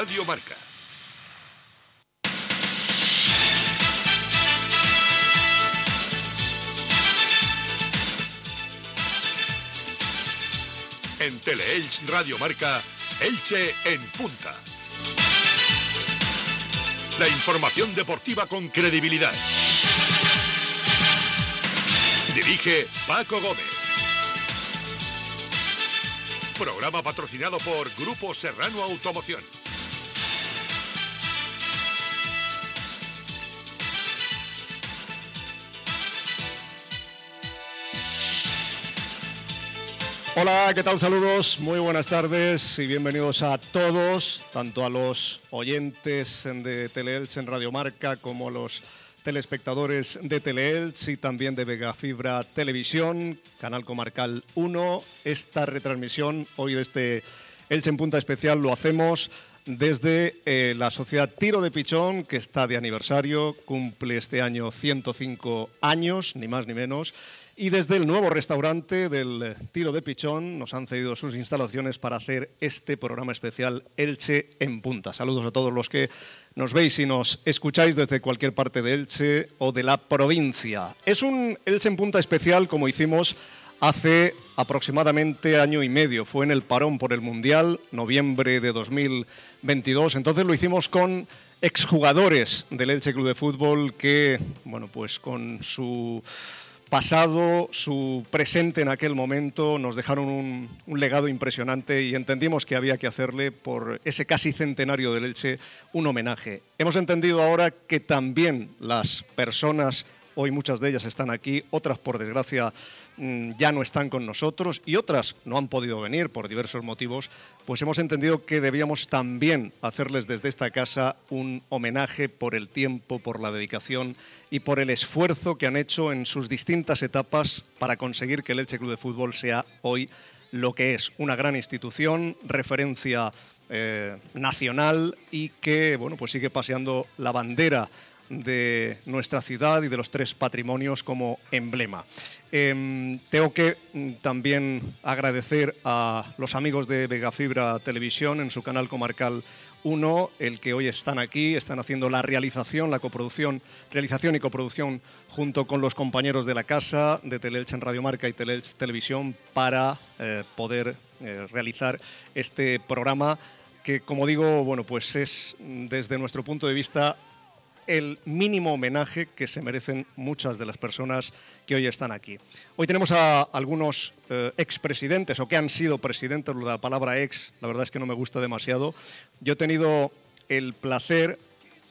Radio Marca. En Teleelch Radio Marca, Elche en punta. La información deportiva con credibilidad. Dirige Paco Gómez. Programa patrocinado por Grupo Serrano Automoción. Hola, ¿qué tal? Saludos, muy buenas tardes y bienvenidos a todos, tanto a los oyentes de Teleelch en Radio Marca como a los telespectadores de Teleelch y también de Vega Fibra Televisión, Canal Comarcal 1. Esta retransmisión hoy de este Elche en Punta Especial lo hacemos desde eh, la Sociedad Tiro de Pichón, que está de aniversario, cumple este año 105 años, ni más ni menos. Y desde el nuevo restaurante del Tiro de Pichón nos han cedido sus instalaciones para hacer este programa especial Elche en Punta. Saludos a todos los que nos veis y nos escucháis desde cualquier parte de Elche o de la provincia. Es un Elche en Punta especial como hicimos hace aproximadamente año y medio. Fue en el parón por el Mundial, noviembre de 2022. Entonces lo hicimos con exjugadores del Elche Club de Fútbol que, bueno, pues con su pasado, su presente en aquel momento, nos dejaron un, legado impresionante y entendimos que había que hacerle por ese casi centenario del Elche un homenaje. Hemos entendido ahora que también las personas, hoy muchas de ellas están aquí, otras por desgracia mm, ya no están con nosotros y otras no han podido venir por diversos motivos, pues hemos entendido que debíamos también hacerles desde esta casa un homenaje por el tiempo, por la dedicación y por el esfuerzo que han hecho en sus distintas etapas para conseguir que el Elche Club de Fútbol sea hoy lo que es, una gran institución, referencia eh, nacional y que bueno, pues sigue paseando la bandera de nuestra ciudad y de los tres patrimonios como emblema. Em, tengo que mm, también agradecer a los amigos de Vegafibra Televisión en su canal comarcal uno, el que hoy están aquí, están haciendo la realización, la coproducción, realización y coproducción junto con los compañeros de la casa, de Teleelch en Radio Marca y Teleelch Televisión, para eh, poder eh, realizar este programa que, como digo, bueno, pues es desde nuestro punto de vista el mínimo homenaje que se merecen muchas de las personas que hoy están aquí. Hoy tenemos a algunos eh, expresidentes o que han sido presidentes, la palabra ex, la verdad es que no me gusta demasiado, yo he tenido el placer,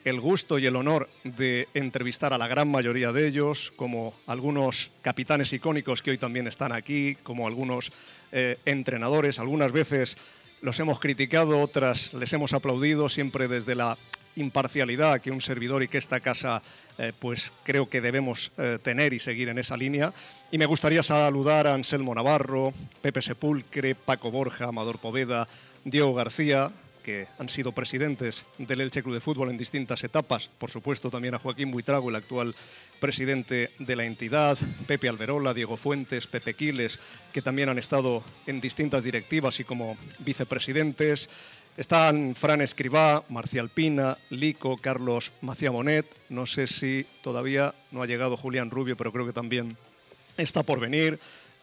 el gusto y el honor de entrevistar a la gran mayoría de ellos, como algunos capitanes icónicos que hoy también están aquí, como algunos eh, entrenadores. Algunas veces los hemos criticado, otras les hemos aplaudido, siempre desde la imparcialidad que un servidor y que esta casa eh, pues creo que debemos eh, tener y seguir en esa línea. Y me gustaría saludar a Anselmo Navarro, Pepe Sepulcre, Paco Borja, Amador Poveda, Diego García, que han sido presidentes del Elche Club de Fútbol en distintas etapas, por supuesto también a Joaquín Buitrago, el actual presidente de la entidad, Pepe Alberola, Diego Fuentes, Pepe Quiles, que también han estado en distintas directivas y como vicepresidentes. Están Fran Escribá, Marcial Pina, Lico, Carlos Macía Monet. No sé si todavía no ha llegado Julián Rubio, pero creo que también está por venir.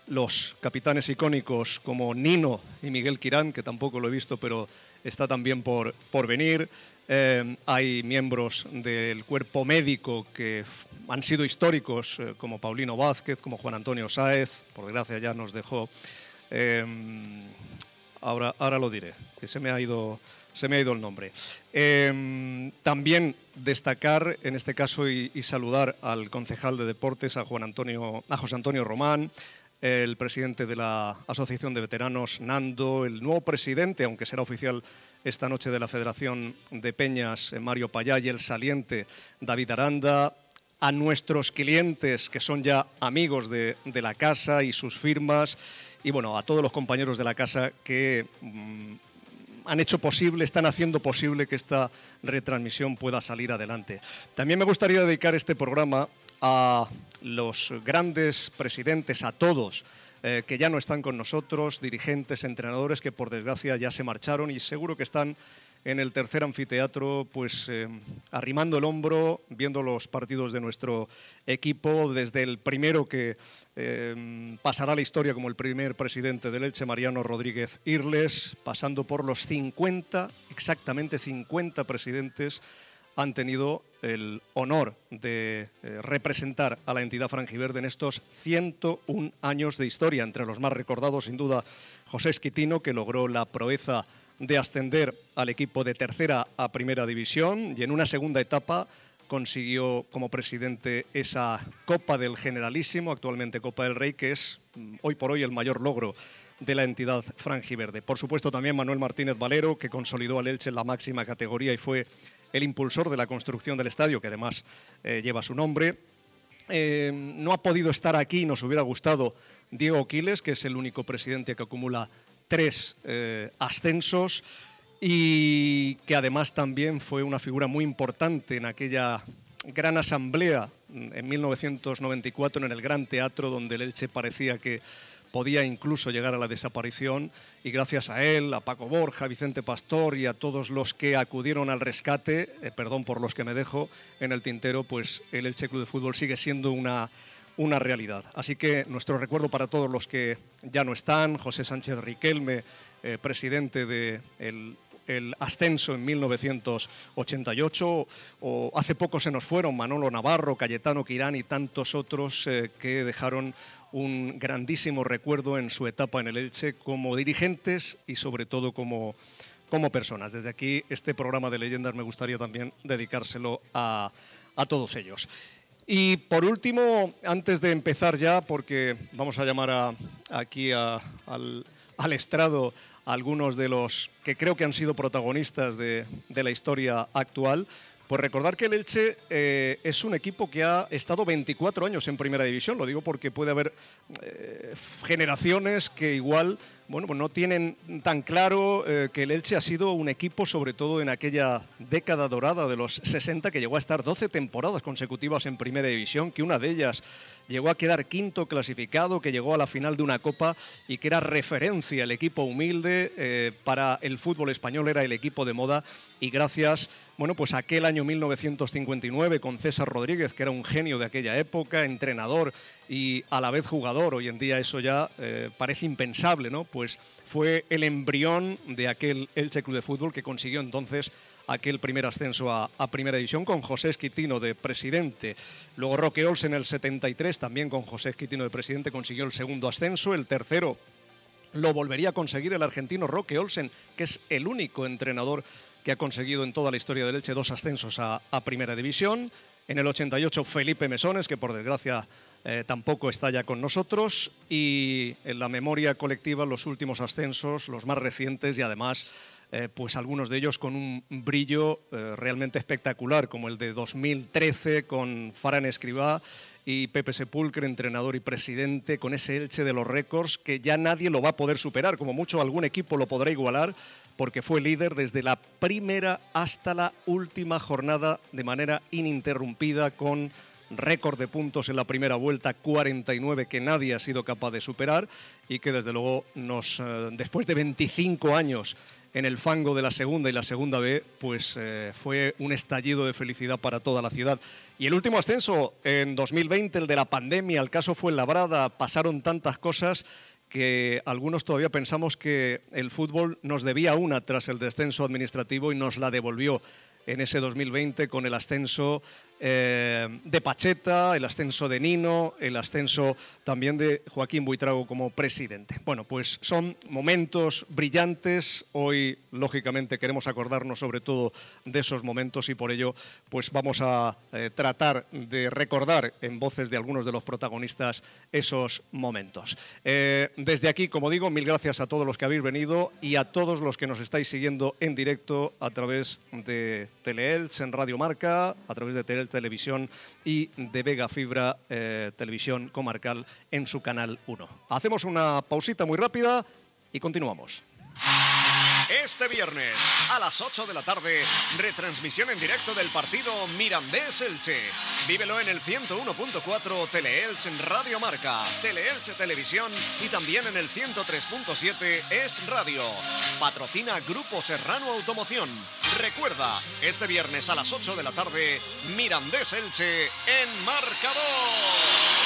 Los capitanes icónicos como Nino y Miguel Quirán, que tampoco lo he visto, pero está también por, por venir. Eh, hay miembros del cuerpo médico que han sido históricos, eh, como Paulino Vázquez, como Juan Antonio Sáez, por desgracia ya nos dejó. Eh, ahora, ahora lo diré, que se me ha ido, se me ha ido el nombre. también destacar, en este caso, y, saludar al concejal de deportes, a, Juan Antonio, a José Antonio Román, el presidente de la Asociación de Veteranos, Nando, el nuevo presidente, aunque será oficial esta noche de la Federación de Peñas, eh, Mario Payá, y el saliente David Aranda, a nuestros clientes que son ya amigos de, la casa y sus firmas, y bueno, a todos los compañeros de la casa que mm, han hecho posible, están haciendo posible que esta retransmisión pueda salir adelante. También me gustaría dedicar este programa a los grandes presidentes, a todos, eh, que ya no están con nosotros, dirigentes, entrenadores que por desgracia ya se marcharon y seguro que están en el tercer anfiteatro, pues eh, arrimando el hombro, viendo los partidos de nuestro equipo, desde el primero que eh, pasará la historia como el primer presidente del Elche, Mariano Rodríguez Irles, pasando por los 50, exactamente 50 presidentes han tenido el honor de eh, representar a la entidad franjiverde en estos 101 años de historia. Entre los más recordados, sin duda, José Esquitino, que logró la proeza de ascender al equipo de tercera a primera división y en una segunda etapa consiguió como presidente esa Copa del Generalísimo, actualmente Copa del Rey, que es mm, hoy por hoy el mayor logro de la entidad franjiverde. Por supuesto también Manuel Martínez Valero, que consolidó al Elche en la máxima categoría y fue el impulsor de la construcción del estadio, que además eh, lleva su nombre. Eh, no ha podido estar aquí, nos hubiera gustado Diego Quiles, que es el único presidente que acumula tres eh, ascensos y que además también fue una figura muy importante en aquella gran asamblea en 1994 en el Gran Teatro, donde el Elche parecía que podía incluso llegar a la desaparición. Y gracias a él, a Paco Borja, a Vicente Pastor y a todos los que acudieron al rescate, eh, perdón por los que me dejo en el tintero, pues el Elche Club de Fútbol sigue siendo una, una realidad. Así que nuestro recuerdo para todos los que ya no están, José Sánchez Riquelme, eh, presidente del de el ascenso en 1988, o hace poco se nos fueron Manolo Navarro, Cayetano Quirán y tantos otros eh, que dejaron un grandísimo recuerdo en su etapa en el Elche como dirigentes y sobre todo como, como personas. Desde aquí, este programa de leyendas me gustaría también dedicárselo a, todos ellos. Y por último, antes de empezar ya, porque vamos a llamar aquí al, al, estrado a algunos de los que creo que han sido protagonistas de, de la historia actual, pues recordar que el Elche eh, es un equipo que ha estado 24 años en Primera División. Lo digo porque puede haber eh, generaciones que igual bueno, pues no tienen tan claro eh, que el Elche ha sido un equipo, sobre todo en aquella década dorada de los 60, que llegó a estar 12 temporadas consecutivas en Primera División, que una de ellas llegó a quedar quinto clasificado, que llegó a la final de una copa y que era referencia, el equipo humilde eh, para el fútbol español, era el equipo de moda y gracias, bueno, pues aquel año 1959 con César Rodríguez, que era un genio de aquella época, entrenador y a la vez jugador, hoy en día eso ya eh, parece impensable, ¿no? Pues fue el embrión de aquel Elche Club de Fútbol que consiguió entonces aquel primer ascenso a, Primera División con José Esquitino de presidente. Luego Roque Olsen en el 73, también con José Esquitino de presidente, consiguió el segundo ascenso. El tercero lo volvería a conseguir el argentino Roque Olsen, que es el único entrenador que ha conseguido en toda la historia del Elche dos ascensos a, Primera División. En el 88 Felipe Mesones, que por desgracia eh, tampoco está ya con nosotros. Y en la memoria colectiva los últimos ascensos, los más recientes y además eh, pues algunos de ellos con un brillo eh, realmente espectacular, como el de 2013 con Faran Escribá y Pepe Sepulcre, entrenador y presidente, con ese Elche de los récords que ya nadie lo va a poder superar, como mucho algún equipo lo podrá igualar, porque fue líder desde la primera hasta la última jornada de manera ininterrumpida con récord de puntos en la primera vuelta, 49 que nadie ha sido capaz de superar y que desde luego nos, eh, después de 25 años en el fango de la segunda y la segunda B, pues eh, fue un estallido de felicidad para toda la ciudad. Y el último ascenso en 2020, el de la pandemia, el caso fue Labrada, pasaron tantas cosas que algunos todavía pensamos que el fútbol nos debía una tras el descenso administrativo y nos la devolvió en ese 2020 con el ascenso eh, de Pacheta, el ascenso de Nino, el ascenso también de Joaquín Buitrago como presidente. Bueno, pues son momentos brillantes. Hoy, lógicamente, queremos acordarnos sobre todo de esos momentos y por ello, pues vamos a eh, tratar de recordar en voces de algunos de los protagonistas esos momentos. Eh, desde aquí, como digo, mil gracias a todos los que habéis venido y a todos los que nos estáis siguiendo en directo a través de Teleelch en Radio Marca, a través de Teleelch Televisión y de Vega Fibra eh, Televisión Comarcal en su canal 1. Hacemos una pausita muy rápida y continuamos. Este viernes a las 8 de la tarde, retransmisión en directo del partido Mirandés Elche. Vívelo en el 101.4 Teleelch en Radio Marca, Teleelche Televisión y también en el 103.7 Es Radio. Patrocina Grupo Serrano Automoción. Recuerda, este viernes a las 8 de la tarde, Mirandés Elche en marcador.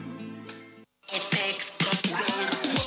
It's big.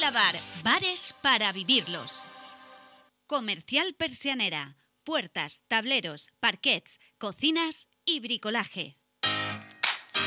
Bar, bares para vivirlos. Comercial Persianera, puertas, tableros, parquets, cocinas y bricolaje.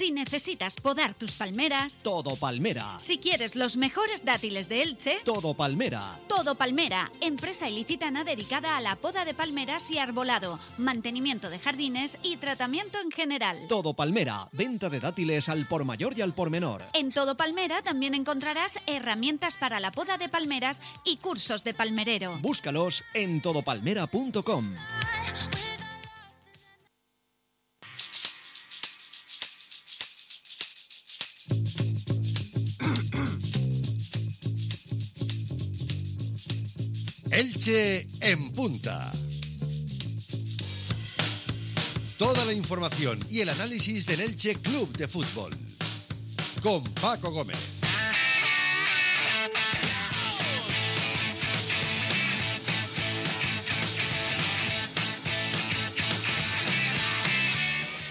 Si necesitas podar tus palmeras, Todo Palmera. si quieres los mejores dátiles de Elche, Todo Palmera. Todo Palmera, empresa ilicitana dedicada a la poda de palmeras y arbolado, mantenimiento de jardines y tratamiento en general. Todo Palmera. Venta de dátiles al por mayor y al por menor. En Todo Palmera también encontrarás herramientas para la poda de palmeras y cursos de palmerero. Búscalos en todopalmera.com. Elche en punta. Toda la información y el análisis del Elche Club de Fútbol. Con Paco Gómez.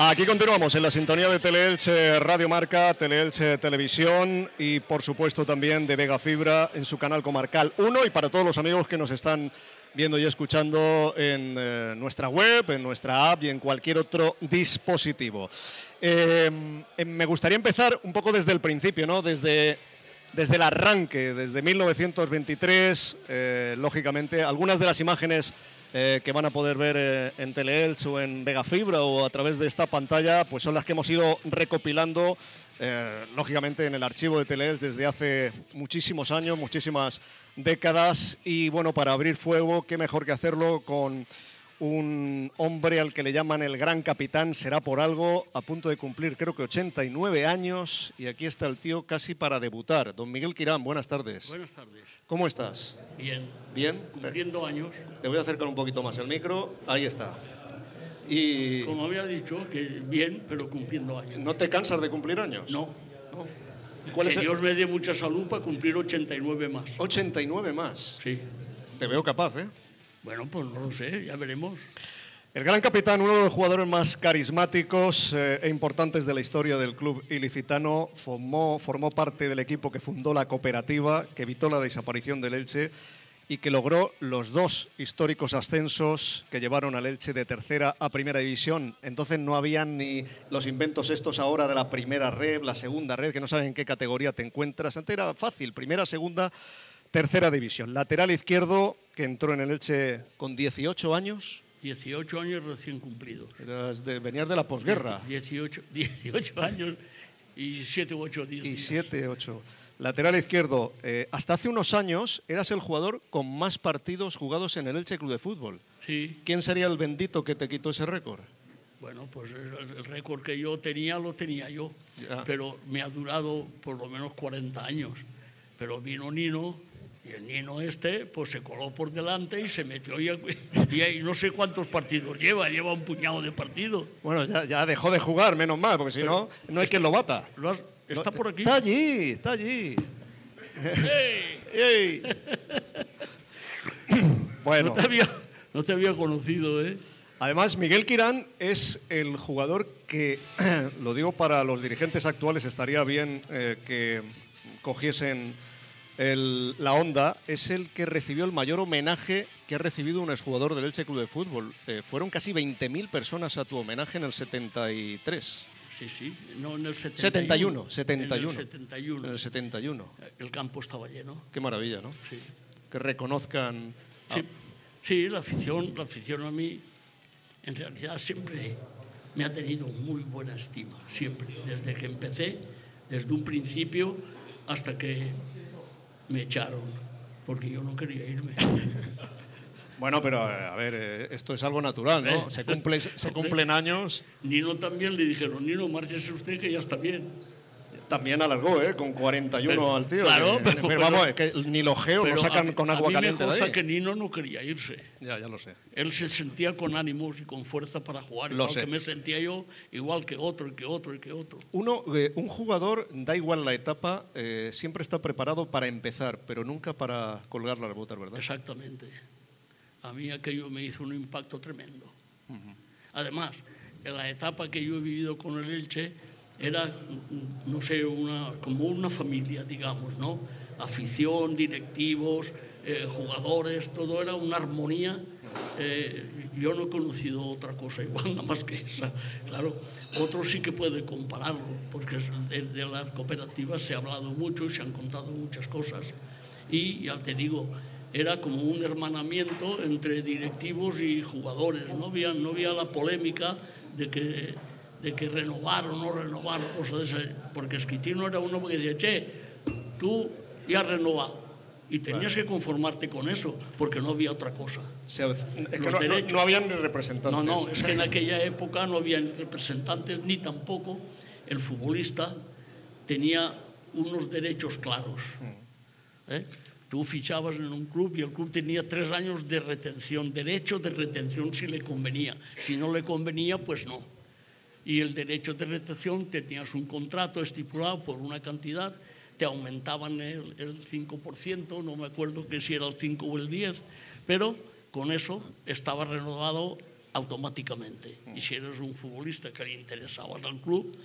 Aquí continuamos en la sintonía de Teleelche Radio Marca, Teleelche Televisión y por supuesto también de Vega Fibra en su canal comarcal 1 y para todos los amigos que nos están viendo y escuchando en eh, nuestra web, en nuestra app y en cualquier otro dispositivo. Eh, eh, me gustaría empezar un poco desde el principio, ¿no? Desde, desde el arranque, desde 1923, eh, lógicamente, algunas de las imágenes eh, que van a poder ver eh, en Teleelch o en Vega Fibra o a través de esta pantalla, pues son las que hemos ido recopilando, eh, lógicamente en el archivo de Teleelch desde hace muchísimos años, muchísimas décadas. Y bueno, para abrir fuego, qué mejor que hacerlo con un hombre al que le llaman el gran capitán, será por algo, a punto de cumplir creo que 89 años y aquí está el tío casi para debutar. Don Miguel Quirán, buenas tardes. Buenas tardes. ¿Cómo estás? Bien. ¿Bien? Cumpliendo años, Te voy a acercar un poquito más el micro. Ahí está. Y como había dicho, que bien, pero cumpliendo años. ¿no te cansas de cumplir años? No. ¿Cuál que es el- Dios me dé mucha salud para cumplir 89 más. 89 más. Sí. Te veo capaz, ¿eh? Bueno, pues no lo sé, ya veremos. El gran capitán, uno de los jugadores más carismáticos eh, e importantes de la historia del club ilicitano, formó, formó parte del equipo que fundó la cooperativa, que evitó la desaparición del Elche y que logró los dos históricos ascensos que llevaron al Elche de tercera a primera división. Entonces no habían ni los inventos estos ahora de la primera red, la segunda red, que no sabes en qué categoría te encuentras. Antes era fácil, primera, segunda, tercera división. Lateral izquierdo, que entró en el Elche con 18 años. 18 años recién cumplidos. Eras de, venías de la posguerra. 18, 18 años y 7 u 8 días. Y 7, 8. Lateral izquierdo, eh, hasta hace unos años eras el jugador con más partidos jugados en el Elche Club de Fútbol. Sí, ¿Quién sería el bendito que te quitó ese récord? bueno, pues el, récord que yo tenía lo tenía yo, Ya. pero me ha durado por lo menos 40 años. Pero vino Nino y el Nino este pues se coló por delante y se metió y, y ahí no sé cuántos partidos lleva, lleva un puñado de partidos. Bueno, ya, ya dejó de jugar, menos mal, porque si no, no hay quien lo bata. ¿Lo has- ¿Está por aquí? Está allí, está allí. ¡Ey! ¡Ey! bueno, No te había, no te había conocido, ¿eh? además Miguel Quirán es el jugador que, lo digo para los dirigentes actuales, estaría bien eh, que cogiesen el- la onda, es el que recibió el mayor homenaje que ha recibido un exjugador del Elche Club de Fútbol. Eh, fueron casi 20.000 personas a tu homenaje en el 73. Sí, sí, no en el 71, 71. 71. En el 71. En el 71. El campo estaba lleno, Qué maravilla, ¿no? sí. Que reconozcan... a- Sí, sí, la afición, la afición a mí, en realidad siempre me ha tenido muy buena estima, siempre, desde que empecé, desde un principio hasta que me echaron, porque yo no quería irme. Bueno, pero eh, a ver, eh, esto es algo natural, ¿no? Eh, Se, cumple, se cumplen años. Nino también le dijeron, Nino, márchese usted que ya está bien. También alargó, ¿eh? Con 41 Pero- al tío. claro, que- pero- pero vamos, es que ni los geos lo sacan a, con a agua mí caliente me de consta ahí. que Nino no quería irse. Ya, ya lo sé. Él se sentía con ánimos y con fuerza para jugar, Lo igual sé. que me sentía yo, igual que otro, y que otro, y que otro. Uno, eh, un jugador, da igual la etapa, eh, siempre está preparado para empezar, pero nunca para colgar las botas, ¿verdad? Exactamente. A mí aquello me hizo un impacto tremendo. Además, en la etapa que yo he vivido con el Elche era, no sé, una, como una familia, digamos, ¿no? Afición, directivos, eh, jugadores, todo era una armonía. Eh, yo no he conocido otra cosa igual, nada más que esa. Claro, otro sí que puede compararlo, porque de, de las cooperativas se ha hablado mucho y se han contado muchas cosas. Y ya te digo, era como un hermanamiento entre directivos y jugadores. No había, no había la polémica de que, de que renovar o no renovar, cosas de porque Esquitino era uno que decía, che, tú ya has renovado. Y tenías que conformarte con eso, porque no había otra cosa. Se- es que no, no- derechos. no habían representantes. No, no, es que en aquella época no había representantes ni tampoco el futbolista tenía unos derechos claros. ¿eh? Tú fichabas en un club y el club tenía tres años de retención, derecho de retención si le convenía. Si no le convenía, pues no. Y el derecho de retención tenías un contrato estipulado por una cantidad, te aumentaban el, el 5%, no me acuerdo que si era el 5 o el 10, pero con eso estaba renovado automáticamente. Y si eres un futbolista que le interesaba al club,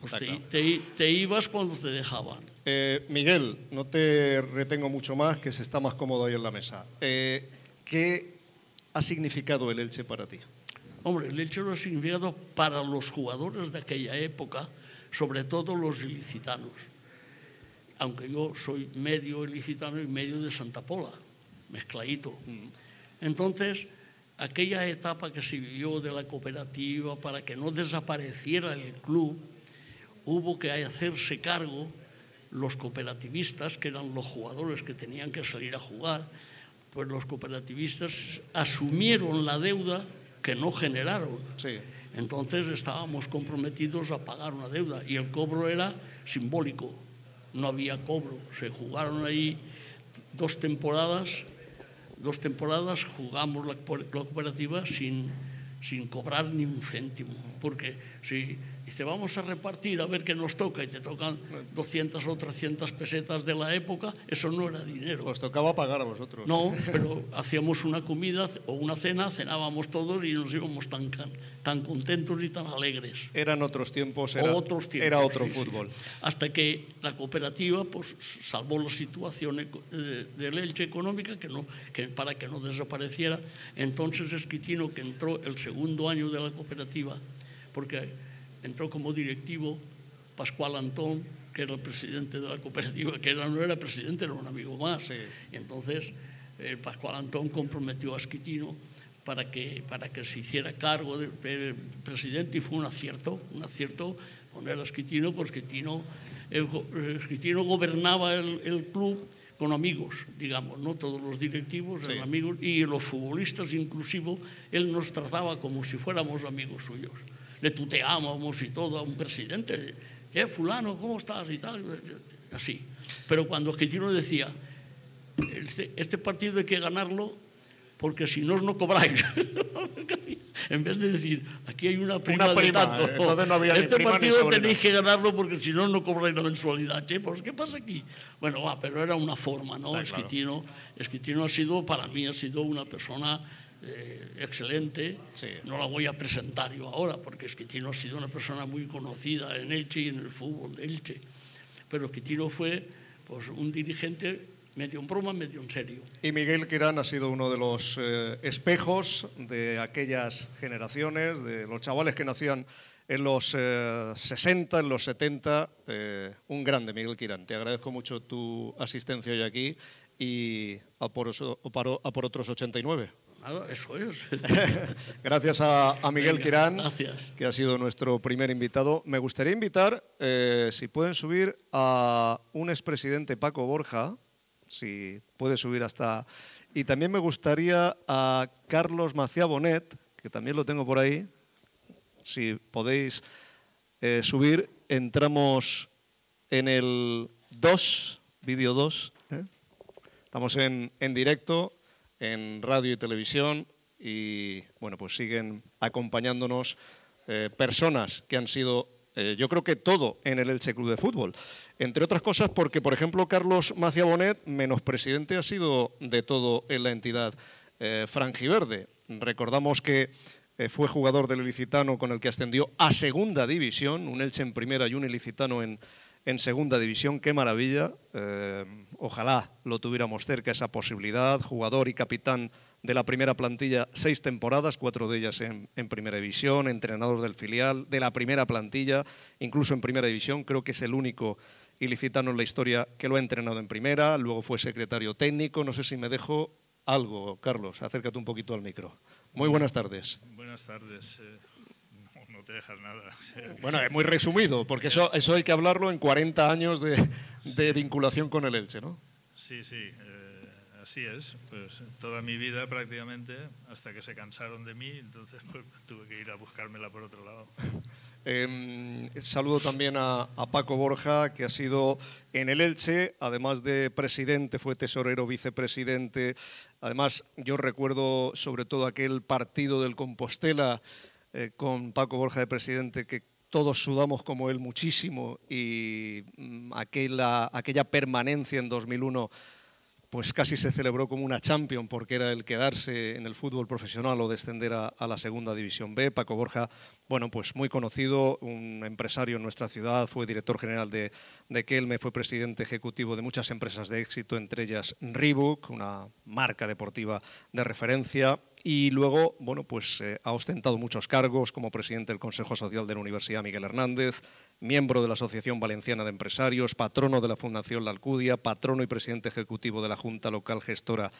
pues te, te- te ibas cuando te dejaban. Eh, Miguel, no te retengo mucho más, que se está más cómodo ahí en la mesa. Eh, ¿Qué ha significado el Elche para ti? Hombre, el Elche lo ha significado para los jugadores de aquella época, sobre todo los ilicitanos. Aunque yo soy medio ilicitano y medio de Santa Pola, mezcladito. Entonces, aquella etapa que se vivió de la cooperativa para que no desapareciera el club, hubo que hacerse cargo los cooperativistas, que eran los jugadores que tenían que salir a jugar, pues los cooperativistas asumieron la deuda que no generaron. Sí. Entonces estábamos comprometidos a pagar una deuda y el cobro era simbólico, no había cobro. Se jugaron ahí dos temporadas, dos temporadas jugamos la, co- la cooperativa sin, sin cobrar ni un céntimo, porque si dice vamos a repartir a ver qué nos toca y te tocan 200 o 300 pesetas de la época, eso no era dinero. Os tocaba pagar a vosotros. No, pero hacíamos una comida o una cena, cenábamos todos y nos íbamos tan, tan contentos y tan alegres. Eran otros tiempos, era, Otros tiempos, era otro sí, fútbol. sí. Hasta que la cooperativa pues, salvó la situación eh, del Elche económica que no, que para que no desapareciera. Entonces Esquitino, que entró el segundo año de la cooperativa, porque entró como directivo Pascual Antón, que era el presidente de la cooperativa, que era, no era presidente, era un amigo más. Sí. Y entonces eh, Pascual Antón comprometió a Esquitino para que, para que se hiciera cargo del del presidente y fue un acierto, un acierto poner a Esquitino, porque Esquitino el, Esquitino gobernaba el, el, club con amigos, digamos, ¿no? Todos los directivos eran amigos y los futbolistas inclusive, él nos trataba como si fuéramos amigos suyos. Le tuteábamos y todo a un presidente. ¿Qué, fulano, cómo estás? Y tal, así. Pero cuando Esquitino decía, este, este partido hay que ganarlo porque si no, no cobráis. en vez de decir, aquí hay una prima, de tanto, eh, este partido tenéis que ganarlo porque si no, no cobráis la mensualidad. Che, pues, ¿qué pasa aquí? Bueno, va, pero era una forma, ¿no? Esquitino, Esquitino ha sido, para mí, ha sido una persona eh, excelente. No la voy a presentar yo ahora, porque Esquitino ha sido una persona muy conocida en Elche y en el fútbol de Elche. Pero Esquitino fue pues, un dirigente medio en broma, medio en serio. Y Miguel Quirán ha sido uno de los eh, espejos de aquellas generaciones, de los chavales que nacían en los 60, eh, en los 70. Eh, un grande, Miguel Quirán. Te agradezco mucho tu asistencia hoy aquí y a por, a por otros 89. Eso es. Gracias a, Miguel Quirán, gracias. que ha sido nuestro primer invitado. Me gustaría invitar, si pueden subir, a un expresidente Paco Borja, si puede subir hasta... Y también me gustaría a Carlos Macía Bonet, que también lo tengo por ahí, si podéis eh, subir, entramos en el 2, vídeo 2. ¿eh? Estamos en, en directo, en radio y televisión, y bueno, pues siguen acompañándonos eh, personas que han sido, yo creo que todo en el Elche Club de Fútbol. Entre otras cosas porque, por ejemplo, Carlos Macia Bonet, menos presidente, ha sido de todo en la entidad eh, franjiverde. Recordamos que eh, fue jugador del ilicitano con el que ascendió a segunda división, un Elche en primera y un ilicitano en, en segunda división. ¡Qué maravilla! Eh, ojalá lo tuviéramos cerca esa posibilidad. Jugador y capitán de la primera plantilla seis temporadas, cuatro de ellas en, primera división, entrenador del filial, de la primera plantilla, incluso en primera división, creo que es el único ilicitano en la historia que lo ha entrenado en primera, luego fue secretario técnico. No sé si me dejo algo, Carlos, acércate un poquito al micro. Muy buenas tardes. Buenas tardes. Eh, te dejas nada. Bueno, es muy resumido, porque eso, eso hay que hablarlo en 40 años de, de vinculación con el Elche, ¿no? Sí, sí, eh, así es. Pues toda mi vida prácticamente, hasta que se cansaron de mí, entonces pues, tuve que ir a buscármela por otro lado. Em, saludo también a, Paco Borja, que ha sido en el Elche, además de presidente, fue tesorero, vicepresidente. Además, yo recuerdo sobre todo aquel partido del Compostela eh, con Paco Borja de presidente, que todos sudamos como él muchísimo y mm, aquella, permanencia en 2001 pues casi se celebró como una champion porque era el quedarse en el fútbol profesional o descender a, la segunda división B. Paco Borja, bueno, pues muy conocido, un empresario en nuestra ciudad, fue director general de, de Kelme, fue presidente ejecutivo de muchas empresas de éxito, entre ellas Reebok, una marca deportiva de referencia, y luego, bueno, pues eh, ha ostentado muchos cargos como presidente del Consejo Social de la Universidad Miguel Hernández, miembro de la Asociación Valenciana de Empresarios, patrono de la Fundación La Alcudia, patrono y presidente ejecutivo de la Junta Local Gestora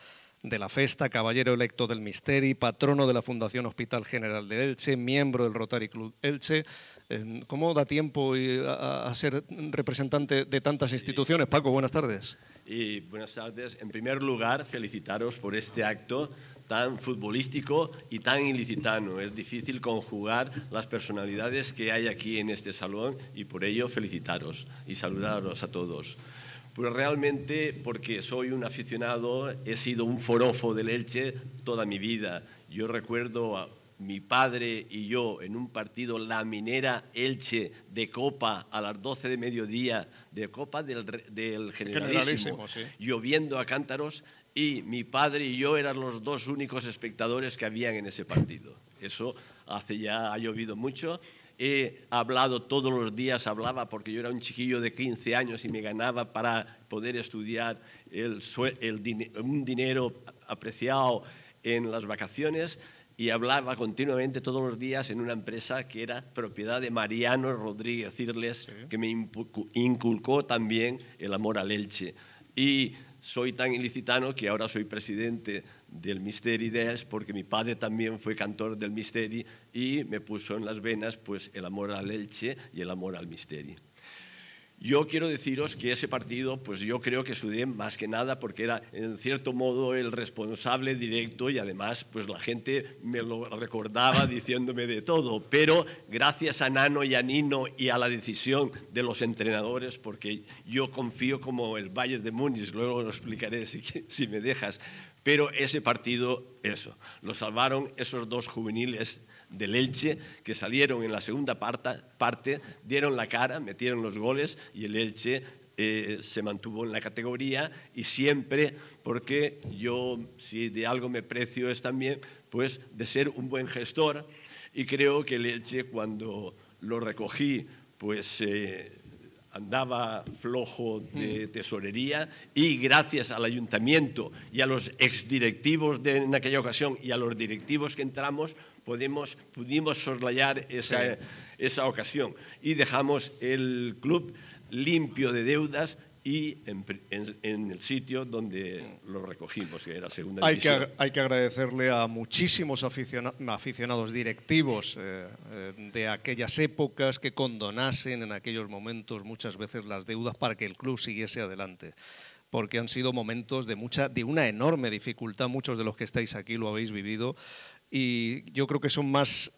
de la Festa, caballero electo del Misteri, patrono de la Fundación Hospital General de Elche, miembro del Rotary Club Elche. Eh, ¿Cómo da tiempo a, ser representante de tantas instituciones? Paco, buenas tardes. Y buenas tardes. En primer lugar, felicitaros por este acto tan futbolístico y tan ilicitano. Es difícil conjugar las personalidades que hay aquí en este salón y por ello felicitaros y saludaros a todos. Pero realmente, porque soy un aficionado, he sido un forofo del Elche toda mi vida. Yo recuerdo a mi padre y yo en un partido La Minera Elche de Copa a las 12 de mediodía, de Copa del, del Generalísimo, lloviendo a cántaros y mi padre y yo eran los dos únicos espectadores que habían en ese partido. Eso hace ya, ha llovido mucho. He hablado todos los días, hablaba porque yo era un chiquillo de 15 años y me ganaba para poder estudiar el, un dinero apreciado en las vacaciones y hablaba continuamente todos los días en una empresa que era propiedad de Mariano Rodríguez Cirles, que me inculcó también el amor al Elche. Y soy tan ilicitano que ahora soy presidente del Misteri de porque mi padre también fue cantor del Misteri y me puso en las venas pues el amor al Elche y el amor al Misteri. Yo quiero deciros que ese partido, pues yo creo que sudé más que nada porque era en cierto modo el responsable directo y además pues la gente me lo recordaba diciéndome de todo, pero gracias a Nano y a Nino y a la decisión de los entrenadores, porque yo confío como el Bayern de Múnich, luego lo explicaré si, si me dejas, pero ese partido, eso, lo salvaron esos dos juveniles del Elche, que salieron en la segunda parte, dieron la cara, metieron los goles y el Elche eh, se mantuvo en la categoría y siempre, porque yo si de algo me precio es también pues de ser un buen gestor. Y creo que el Elche cuando lo recogí pues eh, andaba flojo de mm. tesorería y gracias al ayuntamiento y a los exdirectivos de, en aquella ocasión y a los directivos que entramos podemos, pudimos soslayar esa, esa ocasión y dejamos el club limpio de deudas y en, el sitio donde lo recogimos, que era segunda hay división. Que, hay que agradecerle a muchísimos aficionados directivos eh, eh, de aquellas épocas que condonasen en aquellos momentos muchas veces las deudas para que el club siguiese adelante porque han sido momentos de mucha de una enorme dificultad muchos de los que estáis aquí lo habéis vivido y yo creo que son más,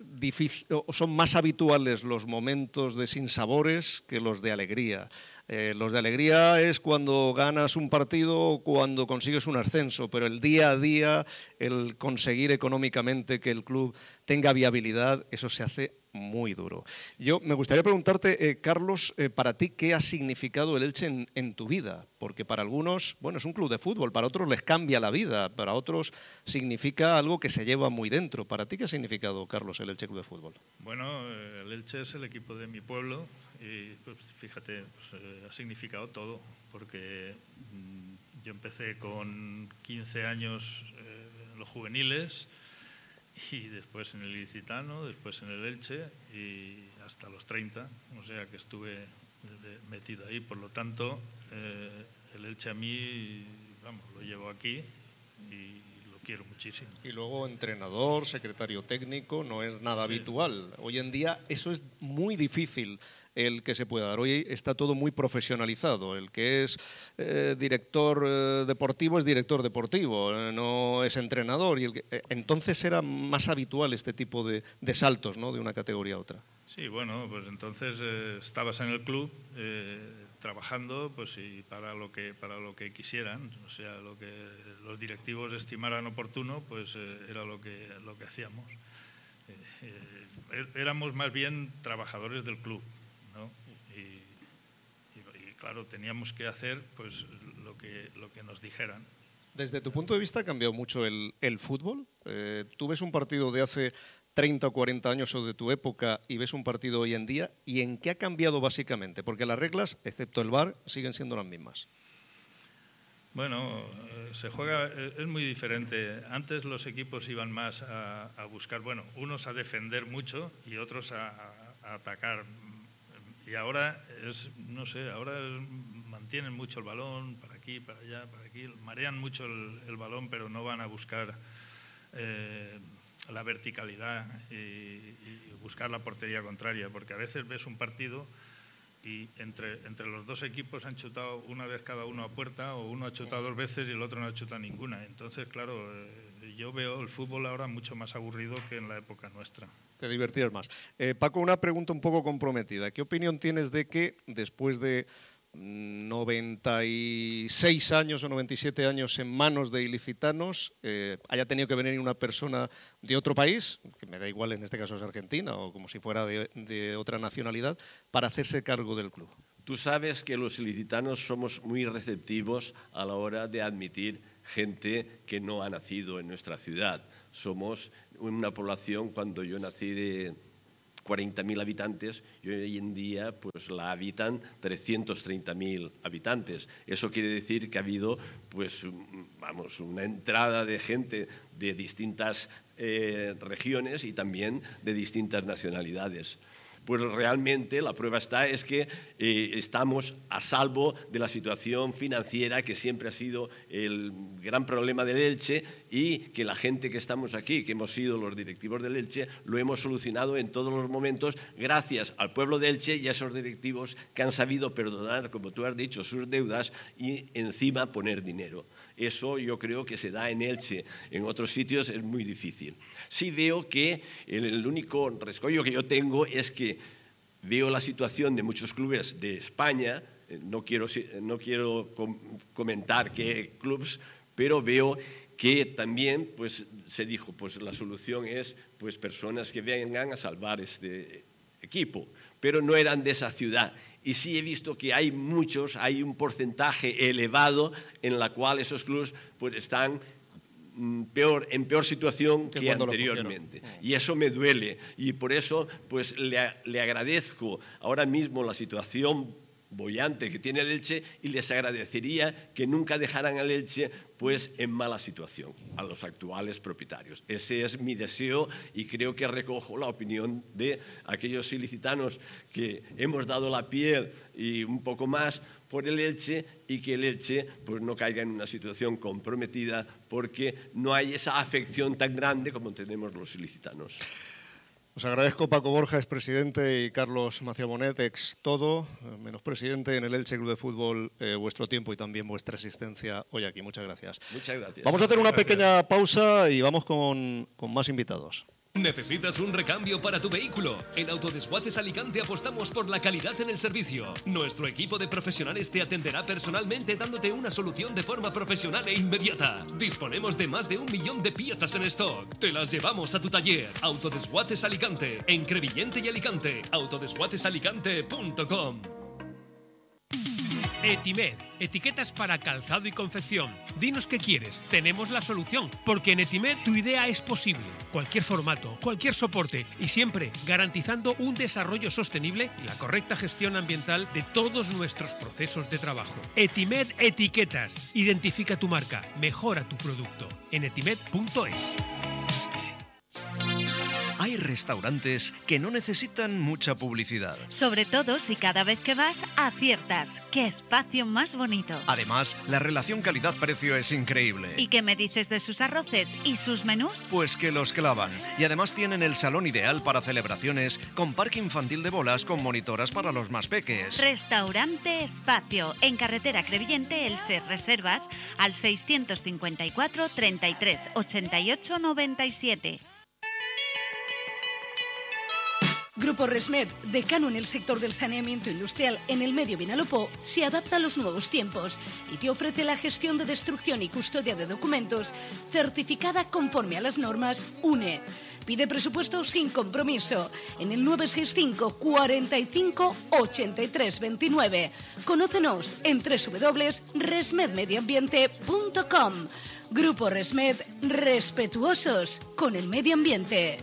son más habituales los momentos de sinsabores que los de alegría. Eh, los de alegría es cuando ganas un partido o cuando consigues un ascenso, pero el día a día, el conseguir económicamente que el club tenga viabilidad, eso se hace muy duro. Yo me gustaría preguntarte, eh, Carlos, eh, para ti, ¿qué ha significado el Elche en, tu vida? Porque para algunos, bueno, es un club de fútbol, para otros les cambia la vida, para otros significa algo que se lleva muy dentro. ¿Para ti qué ha significado, Carlos, el Elche Club de Fútbol? Bueno, el Elche es el equipo de mi pueblo y pues, fíjate, pues, ha significado todo, porque mm, yo empecé con 15 años en los juveniles, y después en el Ilicitano, después en el Elche y hasta los 30, o sea que estuve metido ahí. Por lo tanto, eh, el Elche a mí, vamos, lo llevo aquí y lo quiero muchísimo. Y luego entrenador, secretario técnico, no es nada habitual. Hoy en día eso es muy difícil el que se pueda dar. Hoy está todo muy profesionalizado. El que es eh, director eh, deportivo es director deportivo, eh, no es entrenador. Y entonces era más habitual este tipo de, saltos ¿no? de una categoría a otra. Sí, bueno, pues entonces estabas en el club trabajando pues y para lo que para lo que quisieran o sea lo que los directivos estimaran oportuno pues era lo que lo que hacíamos éramos más bien trabajadores del club claro, teníamos que hacer pues, lo, que, lo que nos dijeran. Desde tu punto de vista, ¿ha cambiado mucho el, fútbol? Eh, ¿Tú ves un partido de hace 30 o 40 años o de tu época y ves un partido hoy en día? ¿Y en qué ha cambiado básicamente? Porque las reglas, excepto el VAR, siguen siendo las mismas. Bueno, eh, se juega, eh, es muy diferente. Antes los equipos iban más a, buscar, bueno, unos a defender mucho y otros a atacar y ahora es, no sé, ahora mantienen mucho el balón para aquí, para allá, para aquí, marean mucho el, balón, pero no van a buscar eh, la verticalidad y, buscar la portería contraria, porque a veces ves un partido y entre, entre los dos equipos han chutado una vez cada uno a puerta o uno ha chutado dos veces y el otro no ha chutado ninguna. Entonces, claro, eh, yo veo el fútbol ahora mucho más aburrido que en la época nuestra te divertías más. Eh, Paco, una pregunta un poco comprometida. ¿Qué opinión tienes de que después de 96 años o 97 años en manos de ilicitanos eh, haya tenido que venir una persona de otro país, que me da igual en este caso es Argentina o como si fuera de, otra nacionalidad, para hacerse cargo del club? Tú sabes que los ilicitanos somos muy receptivos a la hora de admitir gente que no ha nacido en nuestra ciudad. Somos una población, cuando yo nací de 40.000 habitantes y hoy en día pues la habitan 330.000 habitantes. Eso quiere decir que ha habido pues vamos una entrada de gente de distintas eh, regiones y también de distintas nacionalidades. Pues realmente la prueba está es que eh, estamos a salvo de la situación financiera que siempre ha sido el gran problema del Elche y que la gente que estamos aquí, que hemos sido los directivos del Elche, lo hemos solucionado en todos los momentos gracias al pueblo de Elche y a esos directivos que han sabido perdonar, como tú has dicho, sus deudas y encima poner dinero. Eso yo creo que se da en Elche, en otros sitios es muy difícil. Sí veo que el único rescollo que yo tengo es que veo la situación de muchos clubes de España, eh, no quiero, no quiero comentar qué clubes, pero veo que también pues, se dijo, pues la solución es pues, personas que vengan a salvar este equipo, pero no eran de esa ciudad y sí he visto que hay muchos, hay un porcentaje elevado en la cual esos clubes pues, están mm, peor, en peor situación que, anteriormente. Y eso me duele. Y por eso pues, le, le agradezco ahora mismo la situación bollante que tiene el Elche y les agradecería que nunca dejaran al Elche pues en mala situación a los actuales propietarios. Ese es mi deseo y creo que recojo la opinión de aquellos ilicitanos que hemos dado la piel y un poco más por el Elche y que el Elche pues no caiga en una situación comprometida porque no hay esa afección tan grande como tenemos los ilicitanos. Os agradezco Paco Borja, expresidente, y Carlos Maciabonet, ex todo, menos presidente en el Elche Club de Fútbol, eh, vuestro tiempo y también vuestra asistencia hoy aquí. Muchas gracias. Muchas gracias. Vamos a hacer una pequeña pausa y vamos con, con más invitados. ¿Necesitas un recambio para tu vehículo? En Autodesguaces Alicante apostamos por la calidad en el servicio. Nuestro equipo de profesionales te atenderá personalmente dándote una solución de forma profesional e inmediata. Disponemos de más de un millón de piezas en stock. Te las llevamos a tu taller. Autodesguaces Alicante, en Crevillente y Alicante. Autodesguacesalicante.com Etimed, etiquetas para calzado y confección. Dinos qué quieres, tenemos la solución, porque en Etimed tu idea es posible. Cualquier formato, cualquier soporte y siempre garantizando un desarrollo sostenible y la correcta gestión ambiental de todos nuestros procesos de trabajo. Etimed Etiquetas. Identifica tu marca, mejora tu producto en etimed.es. Hay restaurantes que no necesitan mucha publicidad. Sobre todo si cada vez que vas aciertas. ¡Qué espacio más bonito! Además, la relación calidad-precio es increíble. ¿Y qué me dices de sus arroces y sus menús? Pues que los clavan. Y además tienen el salón ideal para celebraciones con parque infantil de bolas con monitoras para los más peques. Restaurante Espacio, en carretera Crevillente Elche. Reservas al 654 33 88 97. Grupo Resmed, decano en el sector del saneamiento industrial en el medio Vinalopó, se adapta a los nuevos tiempos y te ofrece la gestión de destrucción y custodia de documentos certificada conforme a las normas UNE. Pide presupuesto sin compromiso en el 965 45 83 29. Conócenos en www.resmedmedioambiente.com. Grupo Resmed, respetuosos con el medio ambiente.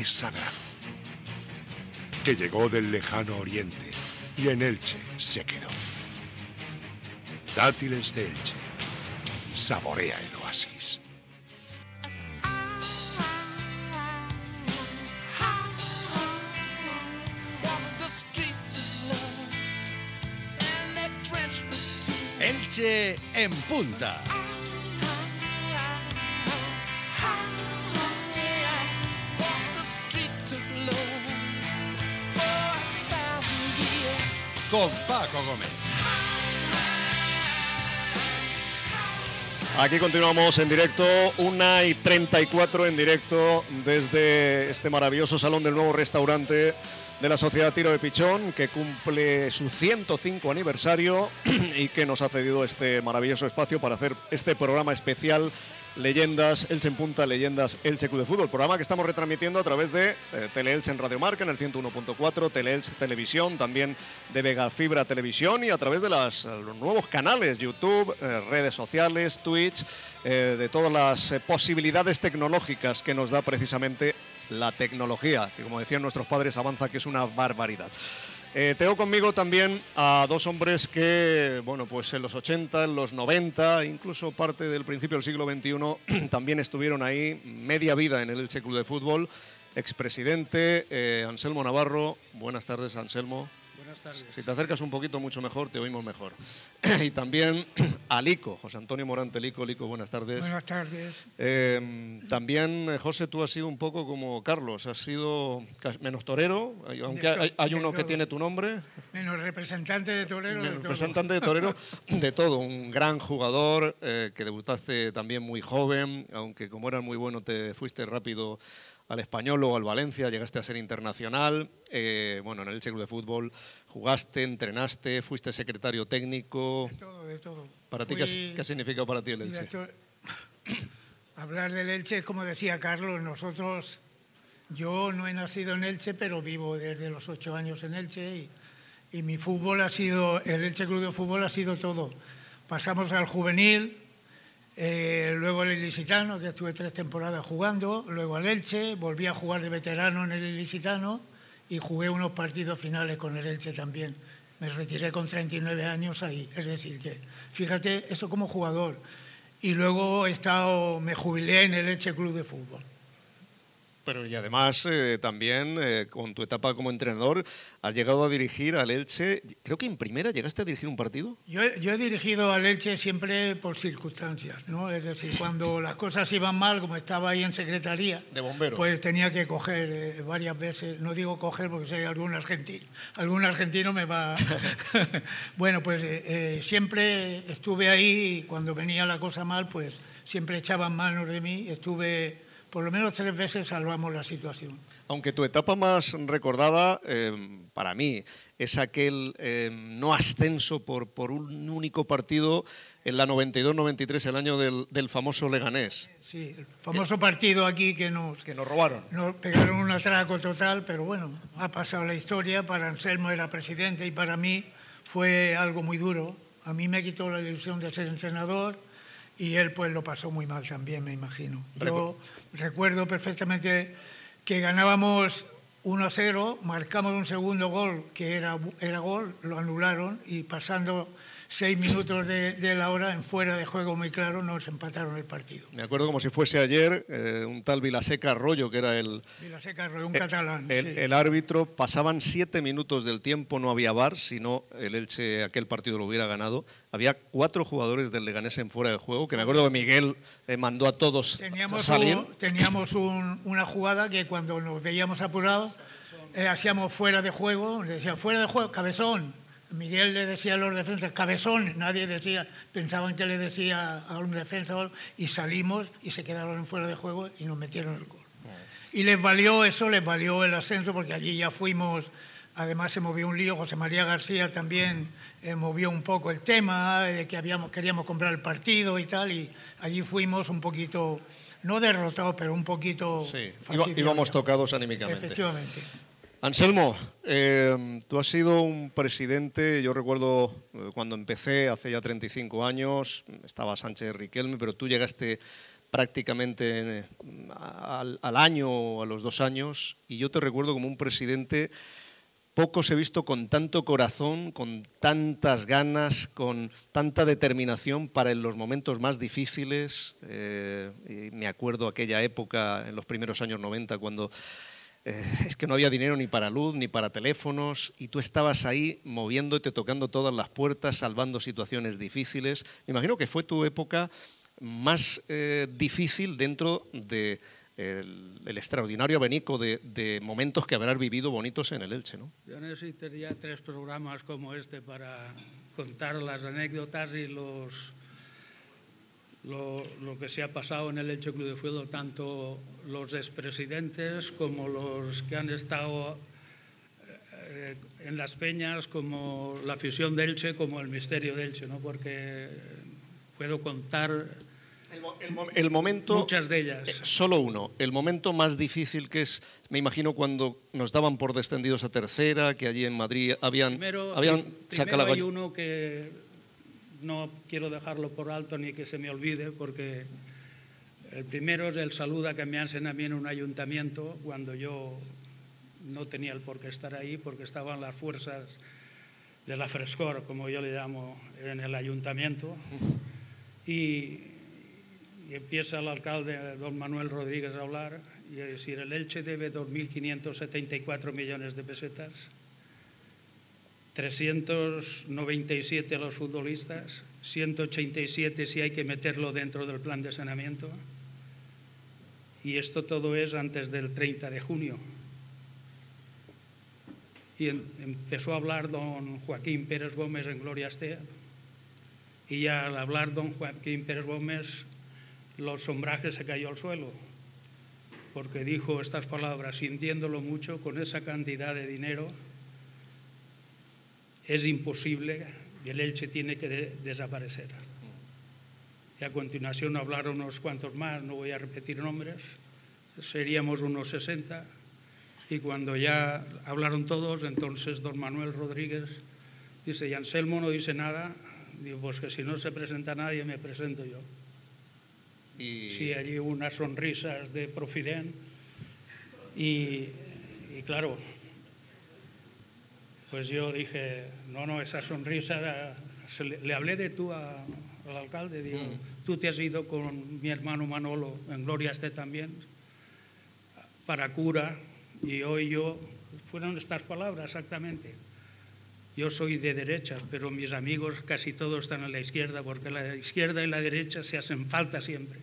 es sagrado, que llegó del lejano oriente y en Elche se quedó. Dátiles de Elche. Saborea el oasis. Elche en punta. Con Paco Gómez. Aquí continuamos en directo, una y 34 en directo desde este maravilloso salón del nuevo restaurante de la Sociedad Tiro de Pichón, que cumple su 105 aniversario y que nos ha cedido este maravilloso espacio para hacer este programa especial Leyendas, Elche en Punta, Leyendas, Elche Club de Fútbol. Programa que estamos retransmitiendo a través de eh, Teleelche en Radio Marca en el 101.4, Teleelche Televisión, también de Vega Fibra Televisión y a través de las, los nuevos canales, YouTube, eh, redes sociales, Twitch, eh, de todas las eh, posibilidades tecnológicas que nos da precisamente la tecnología, que como decían nuestros padres avanza que es una barbaridad. Eh, tengo conmigo también a dos hombres que, bueno, pues en los 80, en los 90, incluso parte del principio del siglo XXI, también estuvieron ahí media vida en el Elche Club de Fútbol. Expresidente eh, Anselmo Navarro. Buenas tardes, Anselmo. Buenas tardes. Si te acercas un poquito mucho mejor, te oímos mejor. y también a Lico, José Antonio Morante Lico. Lico, buenas tardes. Buenas tardes. Eh, también, José, tú has sido un poco como Carlos, has sido menos torero, aunque De hay, hay de uno que tiene tu nombre, Menos representante de torero. de menos todo. representante de torero, de todo, un gran jugador eh, que debutaste también muy joven, aunque como eras muy bueno te fuiste rápido al español o al Valencia, llegaste a ser internacional, eh, bueno, en el Elche Club de Fútbol jugaste, entrenaste, fuiste secretario técnico. De todo, de todo. ¿Para ti qué, qué ha significado para ti el Elche? director- Hablar del Elche, como decía Carlos, nosotros, yo no he nacido en Elche, pero vivo desde los ocho años en Elche y, y mi fútbol ha sido, el Elche Club de Fútbol ha sido todo. Pasamos al juvenil, eh, luego el ilicitano, que estuve tres temporadas jugando, luego al Elche, volví a jugar de veterano en el ilicitano y jugué unos partidos finales con el Elche también. Me retiré con 39 años ahí, es decir, que fíjate, eso como jugador. Y luego he estado, me jubilé en el Elche Club de Fútbol. Pero y además eh, también eh, con tu etapa como entrenador has llegado a dirigir al Elche, creo que en primera llegaste a dirigir un partido. Yo, he- yo he dirigido al Elche siempre por circunstancias, ¿no? Es decir, cuando las cosas iban mal, como estaba ahí en secretaría, De bombero. pues tenía que coger eh, varias veces, no digo coger porque que algún argentino, algún argentino me va... bueno, pues eh, eh, siempre estuve ahí y cuando venía la cosa mal, pues siempre echaban manos de mí, estuve, por lo menos tres veces salvamos la situación. Aunque tu etapa más recordada eh, para mí es aquel eh, no ascenso por, por un único partido en la 92-93, el año del, del famoso Leganés. Sí, el famoso partido aquí que nos, que nos robaron. Nos pegaron un atraco total, pero bueno, ha pasado la historia. Para Anselmo era presidente y para mí fue algo muy duro. A mí me quitó la ilusión de ser entrenador y él pues lo pasó muy mal también, me imagino. Yo recuerdo perfectamente que ganábamos 1 a 0, marcamos un segundo gol que era, era gol, lo anularon y pasando seis minutos de, de la hora en fuera de juego muy claro nos empataron el partido. Me acuerdo como si fuese ayer, eh, un tal Vilaseca Arroyo, que era el, Vilaseca Arroyo, un Eh, catalán. El, sí. el árbitro, pasaban siete minutos del tiempo, no había bar, si no el Elche aquel partido lo hubiera ganado. Había cuatro jugadores del Leganés en fuera de juego, que me acuerdo que Miguel eh, mandó a todos Teníamos, salir. un- teníamos un- una jugada que cuando nos veíamos apurados eh, hacíamos fuera de juego, le decía fuera de juego, cabezón. Miguel le decía a los defensas, cabezón, nadie decía, pensaban que le decía a un defensa y salimos y se quedaron fuera de juego y nos metieron el gol. Y les valió eso, les valió el ascenso, porque allí ya fuimos, además se movió un lío, José María García también eh, movió un poco el tema, de que habíamos, queríamos comprar el partido y tal, y allí fuimos un poquito, no derrotados, pero un poquito... Sí, íbamos tocados anímicamente. Efectivamente. Anselmo, eh, tú has sido un presidente, yo recuerdo eh, cuando empecé hace ya 35 años, estaba Sánchez Riquelme, pero tú llegaste prácticamente eh, al, al año o a los dos años y yo te recuerdo como un presidente pocos he visto con tanto corazón, con tantas ganas, con tanta determinación para en los momentos más difíciles. Eh, me acuerdo aquella época, en los primeros años 90, cuando eh, es que no había dinero ni para luz, ni para teléfonos, y tú estabas ahí moviéndote, tocando todas las puertas, salvando situaciones difíciles. Me imagino que fue tu época más eh, difícil dentro de el, el extraordinario abanico de, de momentos que habrás vivido bonitos en el Elche, ¿no? Yo necesitaría tres programas como este para contar las anécdotas y los lo, lo que se ha pasado en el Elche Club de Fútbol, tanto los expresidentes como los que han estado eh, en las peñas como la afición de Elche, como el misterio de Elche, ¿no? porque puedo contar el, momento... Muchas de ellas. Eh, solo uno. El momento más difícil que es, me imagino, cuando nos daban por descendidos a tercera, que allí en Madrid habían... Primero, habían primero hay uno que no quiero dejarlo por alto ni que se me olvide, porque el primero es el saludo que me hacen a mí en un ayuntamiento cuando yo no tenía el por qué estar ahí, porque estaban las fuerzas de la frescor, como yo le llamo, en el ayuntamiento. Y y empieza el alcalde, don Manuel Rodríguez, a hablar y a decir, el Elche debe 2.574 millones de pesetas, 397 a los futbolistas, 187 si hay que meterlo dentro del plan de saneamiento. Y esto todo es antes del 30 de junio. Y empezó a hablar don Joaquín Pérez Gómez en Gloria Estea. Y al hablar don Joaquín Pérez Gómez los sombrajes se cayó al suelo, porque dijo estas palabras, sintiéndolo mucho, con esa cantidad de dinero es imposible y el Elche tiene que desaparecer. Y a continuación hablaron unos cuantos más, no voy a repetir nombres, seríamos unos 60, y cuando ya hablaron todos, entonces don Manuel Rodríguez dice, y Anselmo no dice nada, digo, pues que si no se presenta nadie, me presento yo. Y... Sí, allí unas sonrisas de Profiden. Y, y, claro, pues yo dije, no, no, esa sonrisa, le, hablé de tú al alcalde, digo, mm. tú te has ido con mi hermano Manolo, en Gloria esté también, para cura, y hoy yo, fueron estas palabras exactamente. Yo soy de derechas, pero mis amigos casi todos están a la izquierda, porque la izquierda y la derecha se hacen falta siempre.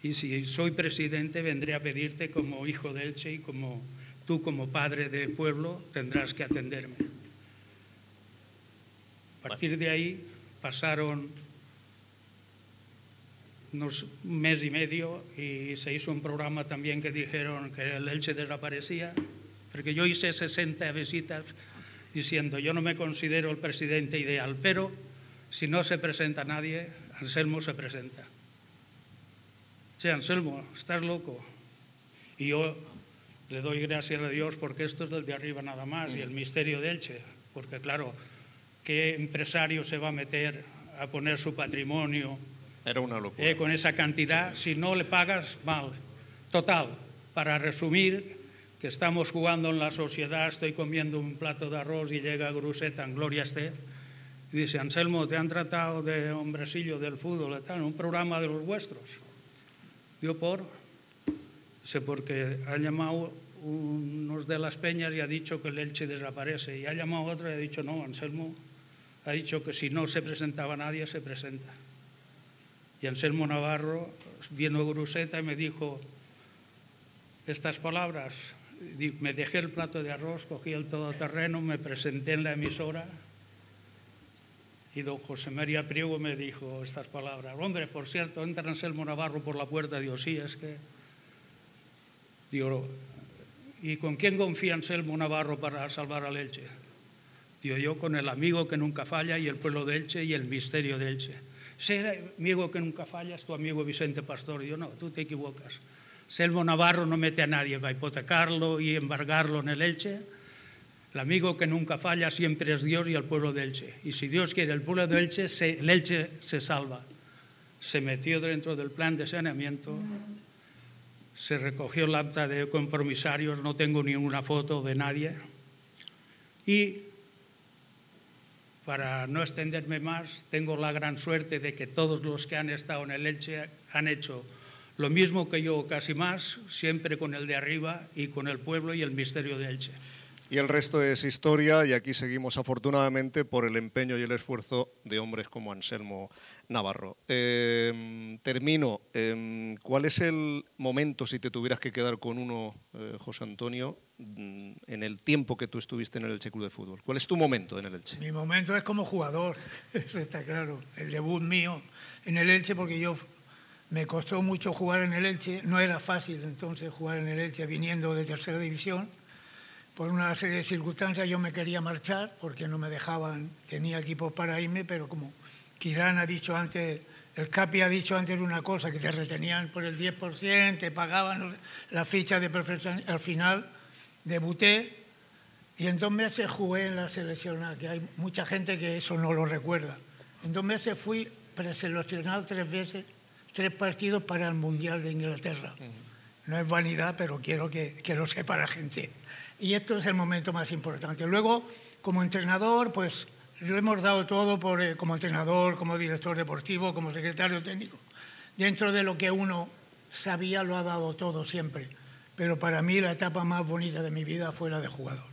Y si soy presidente, vendré a pedirte como hijo de Elche y como tú como padre del pueblo tendrás que atenderme. A partir de ahí pasaron unos mes y medio y se hizo un programa también que dijeron que el Elche desaparecía, porque yo hice 60 visitas diciendo, yo no me considero el presidente ideal, pero si no se presenta nadie, Anselmo se presenta. Che, Anselmo, estás loco. Y yo le doy gracias a Dios porque esto es del de arriba nada más y el misterio de Elche, porque claro, ¿qué empresario se va a meter a poner su patrimonio Era una locura. Eh, con esa cantidad si no le pagas mal? Total, para resumir, que estamos jugando en la sociedad, estoy comiendo un plato de arroz y llega Gruseta en Gloria esté y dice, Anselmo, te han tratado de hombrecillo del fútbol, en un programa de los vuestros. Dio por, porque ha llamado unos de las peñas y ha dicho que el Elche desaparece. Y ha llamado otro y ha dicho, no, Anselmo ha dicho que si no se presentaba nadie, se presenta. Y Anselmo Navarro vino a Gruseta y me dijo estas palabras. Me dejé el plato de arroz, cogí el todoterreno, me presenté en la emisora y don José María Priego me dijo estas palabras. Hombre, por cierto, entra Anselmo Navarro por la puerta. Digo, sí, es que... Digo, ¿y con quién confía Anselmo Navarro para salvar al Elche? Digo, yo con el amigo que nunca falla y el pueblo de Elche y el misterio de Elche. Ser amigo que nunca falla es tu amigo Vicente Pastor. Yo no, tú te equivocas. Selmo Navarro no mete a nadie, va a hipotecarlo y embargarlo en el Elche el amigo que nunca falla siempre es Dios y el pueblo de Elche. Y si Dios quiere, el pueblo de Elche, se, el Elche se salva. Se metió dentro del plan de saneamiento, se recogió el acta de compromisarios, no tengo ninguna foto de nadie. Y para no extenderme más, tengo la gran suerte de que todos los que han estado en el Elche han hecho lo mismo que yo, casi más, siempre con el de arriba y con el pueblo y el misterio de Elche. Y el resto es historia y aquí seguimos afortunadamente por el empeño y el esfuerzo de hombres como Anselmo Navarro. Em, termino. Em, ¿Cuál es el momento, si te tuvieras que quedar con uno, eh, José Antonio, mm, en el tiempo que tú estuviste en el Elche Club de Fútbol? ¿Cuál es tu momento en el Elche? Mi momento es como jugador, eso está claro. El debut mío en el Elche porque yo me costó mucho jugar en el Elche. No era fácil entonces jugar en el Elche viniendo de tercera división por una serie de circunstancias yo me quería marchar porque no me dejaban, tenía equipos para irme, pero como Kirán ha dicho antes, el CAPI ha dicho antes una cosa, que te retenían por el 10%, te pagaban la ficha de perfección, al final debuté y en dos meses jugué en la selección que hay mucha gente que eso no lo recuerda. En dos meses fui preseleccionado tres veces, tres partidos para el Mundial de Inglaterra. No es vanidad, pero quiero que, que lo sepa la gente. Y esto es el momento más importante. Luego, como entrenador, pues lo hemos dado todo por, eh, como entrenador, como director deportivo, como secretario técnico. Dentro de lo que uno sabía, lo ha dado todo siempre. Pero para mí la etapa más bonita de mi vida fue la de jugador.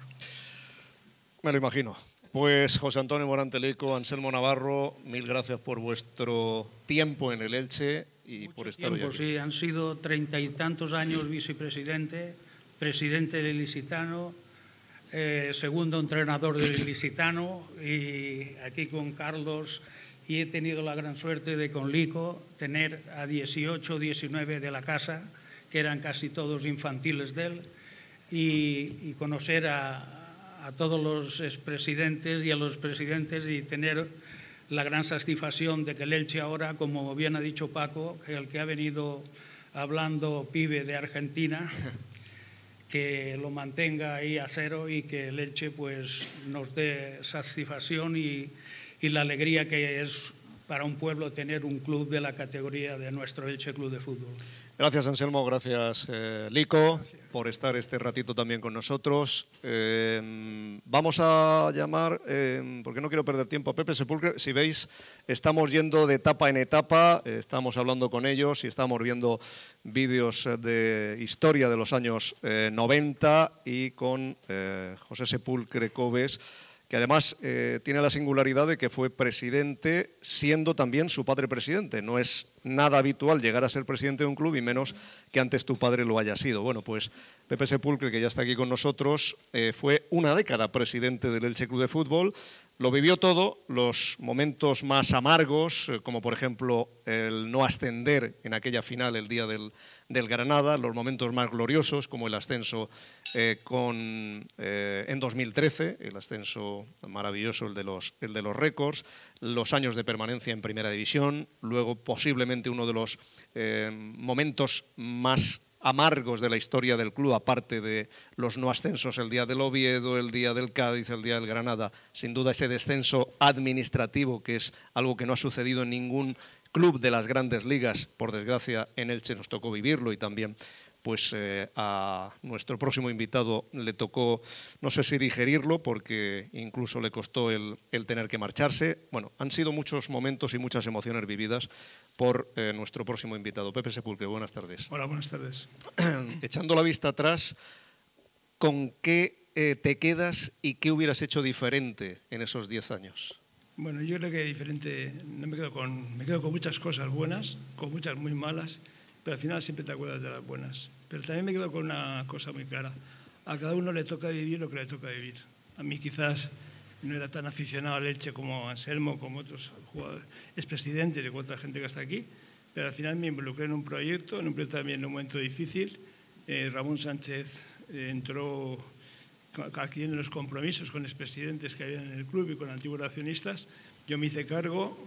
Me lo imagino. Pues José Antonio Moranteleco, Anselmo Navarro, mil gracias por vuestro tiempo en el Elche y por estar tiempo, hoy aquí. Sí, han sido treinta y tantos años vicepresidente, presidente del Ilicitano, eh, segundo entrenador del Ilicitano y aquí con Carlos y he tenido la gran suerte de con Lico tener a 18, 19 de la casa, que eran casi todos infantiles de él, y, y conocer a, a todos los expresidentes y a los presidentes y tener la gran satisfacción de que el Elche ahora, como bien ha dicho Paco, el que ha venido hablando pibe de Argentina, que lo mantenga ahí a cero y que el Elche pues, nos dé satisfacción y, y la alegría que es para un pueblo tener un club de la categoría de nuestro Elche Club de Fútbol. Gracias Anselmo, gracias eh, Lico por estar este ratito también con nosotros. Eh, vamos a llamar, eh, porque no quiero perder tiempo, a Pepe Sepulcre. Si veis, estamos yendo de etapa en etapa, eh, estamos hablando con ellos y estamos viendo vídeos eh, de historia de los años eh, 90 y con eh, José Sepulcre Cobes que además eh, tiene la singularidad de que fue presidente siendo también su padre presidente. No es nada habitual llegar a ser presidente de un club y menos que antes tu padre lo haya sido. Bueno, pues Pepe Sepulcre, que ya está aquí con nosotros, eh, fue una década presidente del Elche Club de Fútbol. Lo vivió todo, los momentos más amargos, eh, como por ejemplo el no ascender en aquella final el día del, del Granada, los momentos más gloriosos, como el ascenso eh, con, eh, en 2013, el ascenso maravilloso, el de, los, el de los récords, los años de permanencia en Primera División, luego posiblemente uno de los eh, momentos más amargos de la historia del club, aparte de los no ascensos, el día del Oviedo, el día del Cádiz, el día del Granada, sin duda ese descenso administrativo, que es algo que no ha sucedido en ningún club de las grandes ligas, por desgracia en Elche nos tocó vivirlo y también pues eh, a nuestro próximo invitado le tocó, no sé si digerirlo, porque incluso le costó el, el tener que marcharse. Bueno, han sido muchos momentos y muchas emociones vividas por eh, nuestro próximo invitado. Pepe Sepulcre, buenas tardes. Hola, buenas tardes. Echando la vista atrás, ¿con qué eh, te quedas y qué hubieras hecho diferente en esos 10 años? Bueno, yo creo que diferente, no me quedo con, me quedo con muchas cosas buenas, con muchas muy malas, pero al final siempre te acuerdas de las buenas. Pero también me quedo con una cosa muy clara. A cada uno le toca vivir lo que le toca vivir. A mí quizás no era tan aficionado al Elche como Anselmo, como otros jugadores, expresidentes y otra gente que está aquí, pero al final me involucré en un proyecto, en un proyecto también en un momento difícil. Eh, Ramón Sánchez eh, entró adquiriendo los compromisos con expresidentes que había en el club y con antiguos accionistas. Yo me hice cargo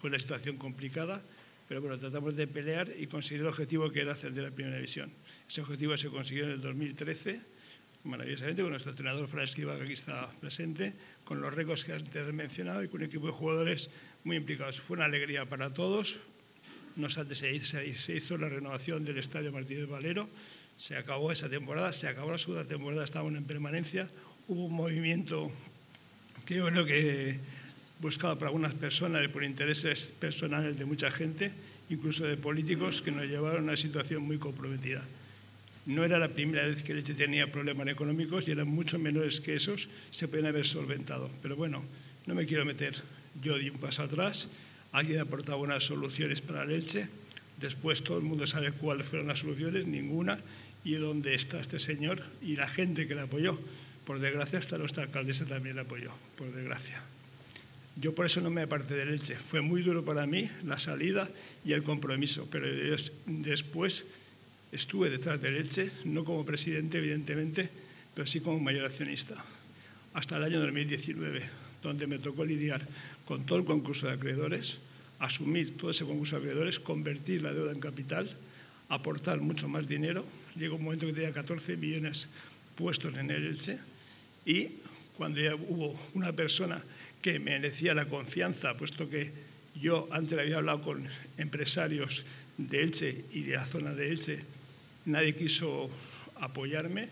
con la situación complicada, pero bueno, tratamos de pelear y conseguir el objetivo que era ascender a Primera División. Ese objetivo se consiguió en el 2013, maravillosamente, con nuestro entrenador Fran Esquiva, que aquí está presente, con los récords que antes he mencionado y con un equipo de jugadores muy implicados. Fue una alegría para todos. No obstante, se hizo la renovación del Estadio Martínez Valero, se acabó esa temporada, se acabó la segunda temporada, estábamos en permanencia. Hubo un movimiento que yo creo que buscado por algunas personas y por intereses personales de mucha gente, incluso de políticos, que nos llevaron a una situación muy comprometida. No era la primera vez que Leche tenía problemas económicos y eran mucho menores que esos, se pueden haber solventado. Pero bueno, no me quiero meter. Yo di un paso atrás, alguien aportaba unas soluciones para Leche, después todo el mundo sabe cuáles fueron las soluciones, ninguna, y dónde está este señor y la gente que le apoyó. Por desgracia, hasta nuestra alcaldesa también le apoyó, por desgracia. Yo por eso no me aparté de Leche. Fue muy duro para mí la salida y el compromiso, pero después estuve detrás de Leche, no como presidente, evidentemente, pero sí como mayor accionista, hasta el año 2019, donde me tocó lidiar con todo el concurso de acreedores, asumir todo ese concurso de acreedores, convertir la deuda en capital, aportar mucho más dinero. Llegó un momento que tenía 14 millones puestos en el Elche y cuando ya hubo una persona que merecía la confianza, puesto que yo antes había hablado con empresarios de Elche y de la zona de Elche, nadie quiso apoyarme,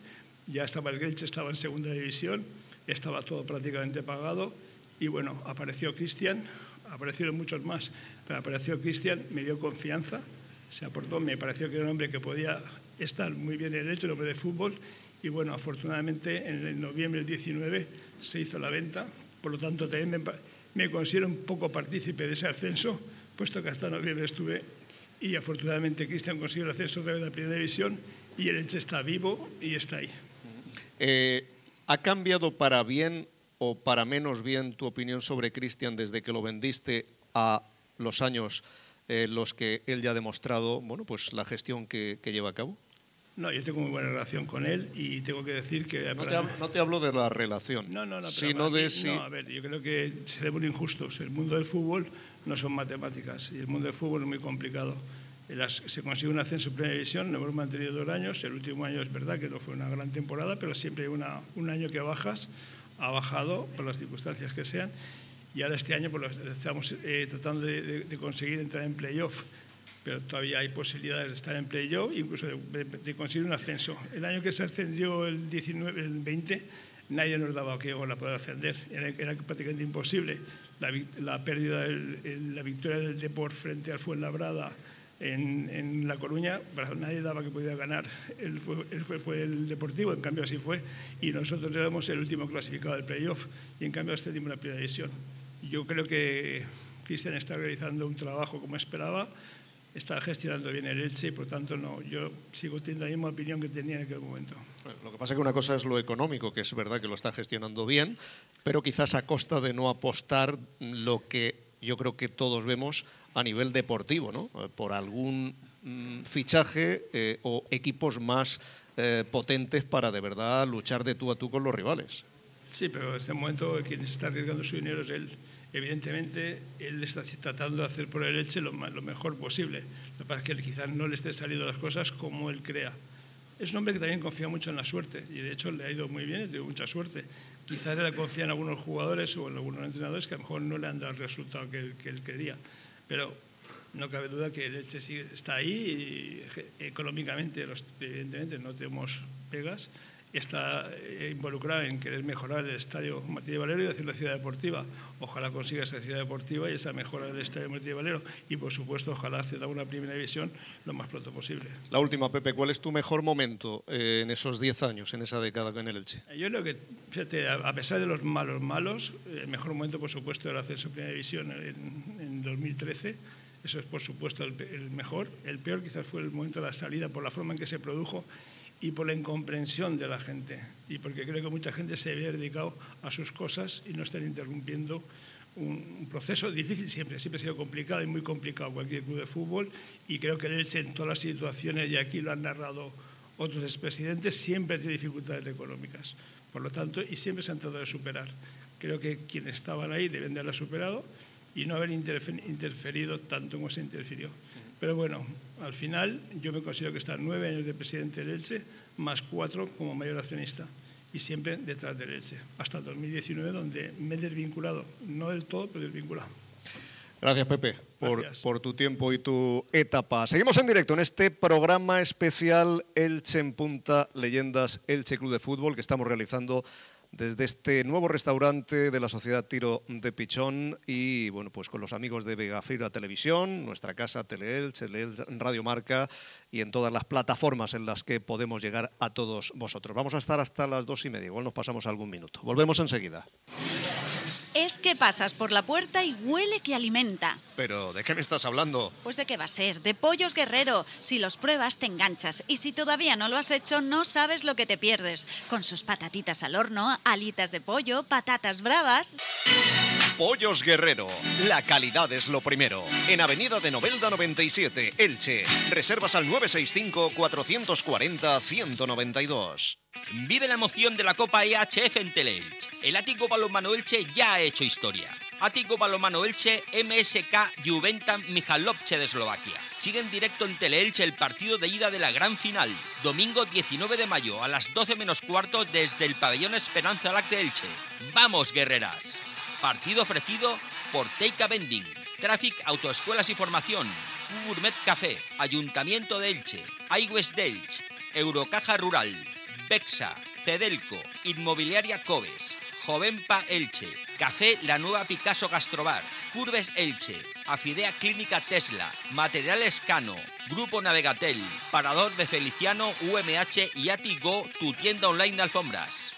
ya estaba el Elche, estaba en segunda división, estaba todo prácticamente pagado y bueno, apareció Cristian, aparecieron muchos más, pero apareció Cristian, me dio confianza, se aportó, me pareció que era un hombre que podía estar muy bien en el hecho, el hombre de fútbol, y bueno, afortunadamente en el noviembre del 19 se hizo la venta, por lo tanto también me, considero un poco partícipe de ese ascenso, puesto que hasta noviembre estuve y afortunadamente Cristian consiguió el ascenso de la primera división y el Elche está vivo y está ahí. Eh, ¿Ha cambiado para bien o para menos bien tu opinión sobre Cristian desde que lo vendiste a los años en eh, los que él ya ha demostrado bueno, pues la gestión que lleva a cabo? No, yo tengo muy buena relación con él y tengo que decir que... No, te, hablo, no te, hablo de la relación, no, no, no, sino de si... No, a ver, yo creo que seremos injustos. El mundo del fútbol no son matemáticas y el mundo del fútbol es muy complicado. Las, se consiguió un ascenso en primera división, lo hemos mantenido dos años. El último año es verdad que no fue una gran temporada, pero siempre hay una, un año que bajas, ha bajado por las circunstancias que sean. Y ahora este año pues, estamos eh, tratando de, de, de conseguir entrar en playoff todavía hay posibilidades de estar en playoff, incluso de, de, conseguir un ascenso. El año que se ascendió el 19, el 20, nadie nos daba que la poder ascender, era, era prácticamente imposible. La, la pérdida, la victoria del Deport frente al Fuenlabrada en, en La Coruña, nadie daba que podía ganar, él fue, él fue, fue, el Deportivo, en cambio así fue, y nosotros éramos el último clasificado del playoff, y en cambio ascendimos la primera división. Yo creo que Cristian está realizando un trabajo como esperaba, está gestionando bien el Elche y por tanto no, yo sigo teniendo la misma opinión que tenía en aquel momento. Bueno, lo que pasa es que una cosa es lo económico, que es verdad que lo está gestionando bien, pero quizás a costa de no apostar lo que yo creo que todos vemos a nivel deportivo, ¿no? Por algún mm, fichaje eh, o equipos más eh, potentes para de verdad luchar de tú a tú con los rivales. Sí, pero en este momento quien se está arriesgando su dinero es él evidentemente él está tratando de hacer por el Elche lo, mejor posible. Lo que pasa es que quizás no le esté saliendo las cosas como él crea. Es un hombre que también confía mucho en la suerte y de hecho le ha ido muy bien, tiene mucha suerte. Quizás él confía en algunos jugadores o en algunos entrenadores que a lo mejor no le han dado el resultado que él, que él quería. Pero no cabe duda que el Elche sigue, está ahí y económicamente, evidentemente, no tenemos pegas está eh, involucrado en querer mejorar el estadio Martí de Valero y hacer la ciudad deportiva. Ojalá consiga esa ciudad deportiva y esa mejora del estadio Martí de Valero y, por supuesto, ojalá hacer una primera división lo más pronto posible. La última, Pepe, ¿cuál es tu mejor momento eh, en esos 10 años, en esa década en el Elche? Yo creo que, fíjate, a pesar de los malos malos, el mejor momento, por supuesto, era hacer su primera división en, en 2013 eso es, por supuesto, el, el, mejor. El peor quizás fue el momento de la salida por la forma en que se produjo y por la incomprensión de la gente y porque creo que mucha gente se había dedicado a sus cosas y no están interrumpiendo un, proceso difícil siempre, siempre ha sido complicado y muy complicado cualquier club de fútbol y creo que el Elche en todas las situaciones, y aquí lo han narrado otros expresidentes, siempre tiene dificultades económicas. Por lo tanto, y siempre se han tratado de superar. Creo que quienes estaban ahí deben de haberla superado y no haber interferido tanto como se interfirió. Pero bueno, al final yo me considero que están nueve años de presidente del Elche, más cuatro como mayor accionista y siempre detrás del Elche, hasta el 2019 donde me he desvinculado, no del todo, pero desvinculado. Gracias, Pepe, por, por, tu tiempo y tu etapa. Seguimos en directo en este programa especial Elche en Punta, Leyendas Elche Club de Fútbol, que estamos realizando desde este nuevo restaurante de la Sociedad Tiro de Pichón y bueno, pues con los amigos de Vegafira Televisión, nuestra casa Teleelch, Teleelch Radio Marca y en todas las plataformas en las que podemos llegar a todos vosotros. Vamos a estar hasta las dos y media, igual nos pasamos algún minuto. Volvemos enseguida. Es que pasas por la puerta y huele que alimenta. ¿Pero de qué me estás hablando? Pues de qué va a ser, de pollos guerrero. Si los pruebas te enganchas y si todavía no lo has hecho no sabes lo que te pierdes. Con sus patatitas al horno, alitas de pollo, patatas bravas. Pollos Guerrero, la calidad es lo primero. En Avenida de Novelda 97, Elche. Reservas al 965 440 192. Vive la emoción de la Copa EHF en Teleelch. El Ático Balonmano Elche ya ha hecho historia. Ático Balonmano Elche MSK Juventam Michalovce de Eslovaquia. Sigue en directo en Teleelche el partido de ida de la gran final. Domingo 19 de mayo a las 12 menos cuarto desde el pabellón Esperanza Lac de Elche. ¡Vamos, guerreras! Partido ofrecido por Teika Vending, Traffic Autoescuelas y Formación, Gourmet Café, Ayuntamiento de Elche, iWest de Elche, Eurocaja Rural, Bexa, Cedelco, Inmobiliaria Cobes, Jovenpa Elche, Café La Nueva Picasso Gastrobar, Curves Elche, Afidea Clínica Tesla, Materiales Cano, Grupo Navegatel, Parador de Feliciano, UMH y Atigo, tu tienda online de alfombras.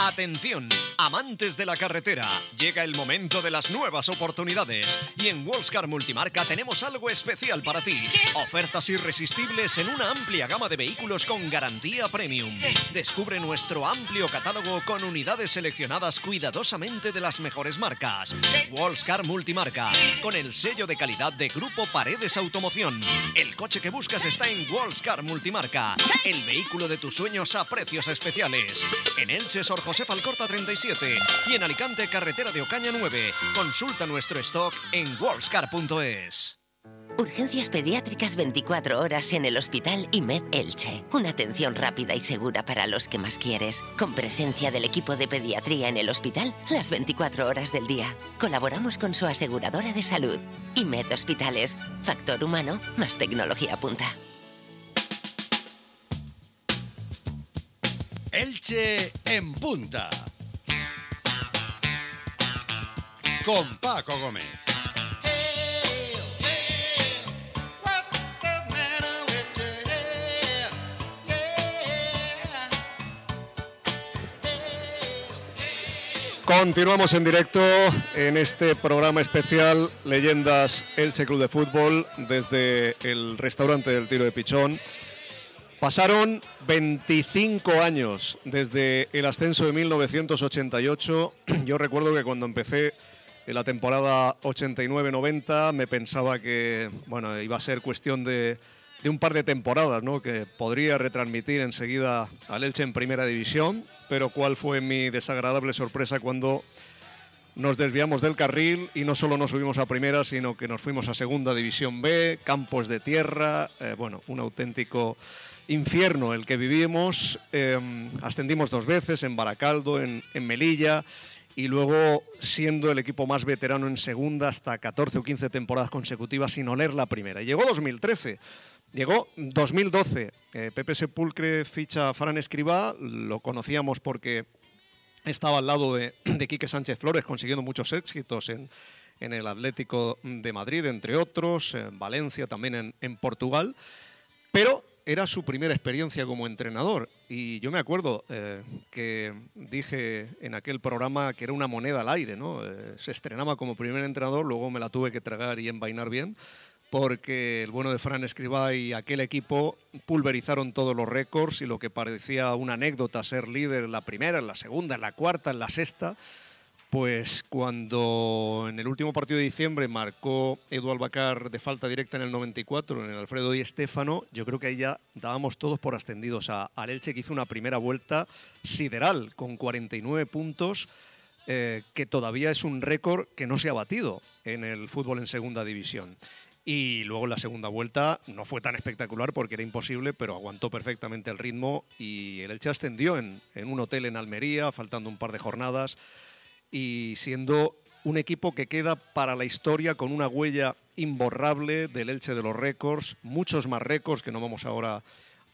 Atención, amantes de la carretera, llega el momento de las nuevas oportunidades y en Wallscar Multimarca tenemos algo especial para ti. Ofertas irresistibles en una amplia gama de vehículos con garantía premium. Descubre nuestro amplio catálogo con unidades seleccionadas cuidadosamente de las mejores marcas. Wallscar Multimarca, con el sello de calidad de Grupo Paredes Automoción. El coche que buscas está en Wallscar Multimarca, el vehículo de tus sueños a precios especiales. En Elche, Sor José Falcorta 37 y en Alicante, carretera de Ocaña 9. Consulta nuestro stock en wallscar.es. Urgencias pediátricas 24 horas en el Hospital IMED Elche. Una atención rápida y segura para los que más quieres. Con presencia del equipo de pediatría en el hospital las 24 horas del día. Colaboramos con su aseguradora de salud. IMED Hospitales. Factor humano más tecnología punta. Elche en punta. Con Paco Gómez. Continuamos en directo en este programa especial Leyendas Elche Club de Fútbol desde el restaurante del Tiro de Pichón. Pasaron 25 años desde el ascenso de 1988. Yo recuerdo que cuando empecé en la temporada 89-90 me pensaba que bueno, iba a ser cuestión de, de un par de temporadas, ¿no? que podría retransmitir enseguida al Elche en primera división, pero cuál fue mi desagradable sorpresa cuando nos desviamos del carril y no solo nos subimos a primera, sino que nos fuimos a segunda división B, campos de tierra, eh, bueno, un auténtico infierno el que vivimos. Eh, ascendimos dos veces en Baracaldo, en, Melilla y luego siendo el equipo más veterano en segunda hasta 14 o 15 temporadas consecutivas sin oler la primera. Llegó 2013. Llegó 2012, eh, Pepe Sepulcre ficha a Fran Escribá, lo conocíamos porque estaba al lado de, de Quique Sánchez Flores consiguiendo muchos éxitos en, en, el Atlético de Madrid, entre otros, en Valencia, también en, en Portugal, pero era su primera experiencia como entrenador y yo me acuerdo eh, que dije en aquel programa que era una moneda al aire, ¿no? Eh, se estrenaba como primer entrenador, luego me la tuve que tragar y envainar bien porque el bueno de Fran Escribá y aquel equipo pulverizaron todos los récords y lo que parecía una anécdota ser líder en la primera, en la segunda, en la cuarta, en la sexta, pues cuando en el último partido de diciembre marcó Edu Albacar de falta directa en el 94 en el Alfredo Di Stéfano, yo creo que ahí ya dábamos todos por ascendidos a Elche que hizo una primera vuelta sideral con 49 puntos. Eh, que todavía es un récord que no se ha batido en el fútbol en segunda división. Y luego la segunda vuelta no fue tan espectacular porque era imposible, pero aguantó perfectamente el ritmo y el Elche ascendió en, en, un hotel en Almería, faltando un par de jornadas y siendo un equipo que queda para la historia con una huella imborrable del Elche de los récords, muchos más récords que no vamos ahora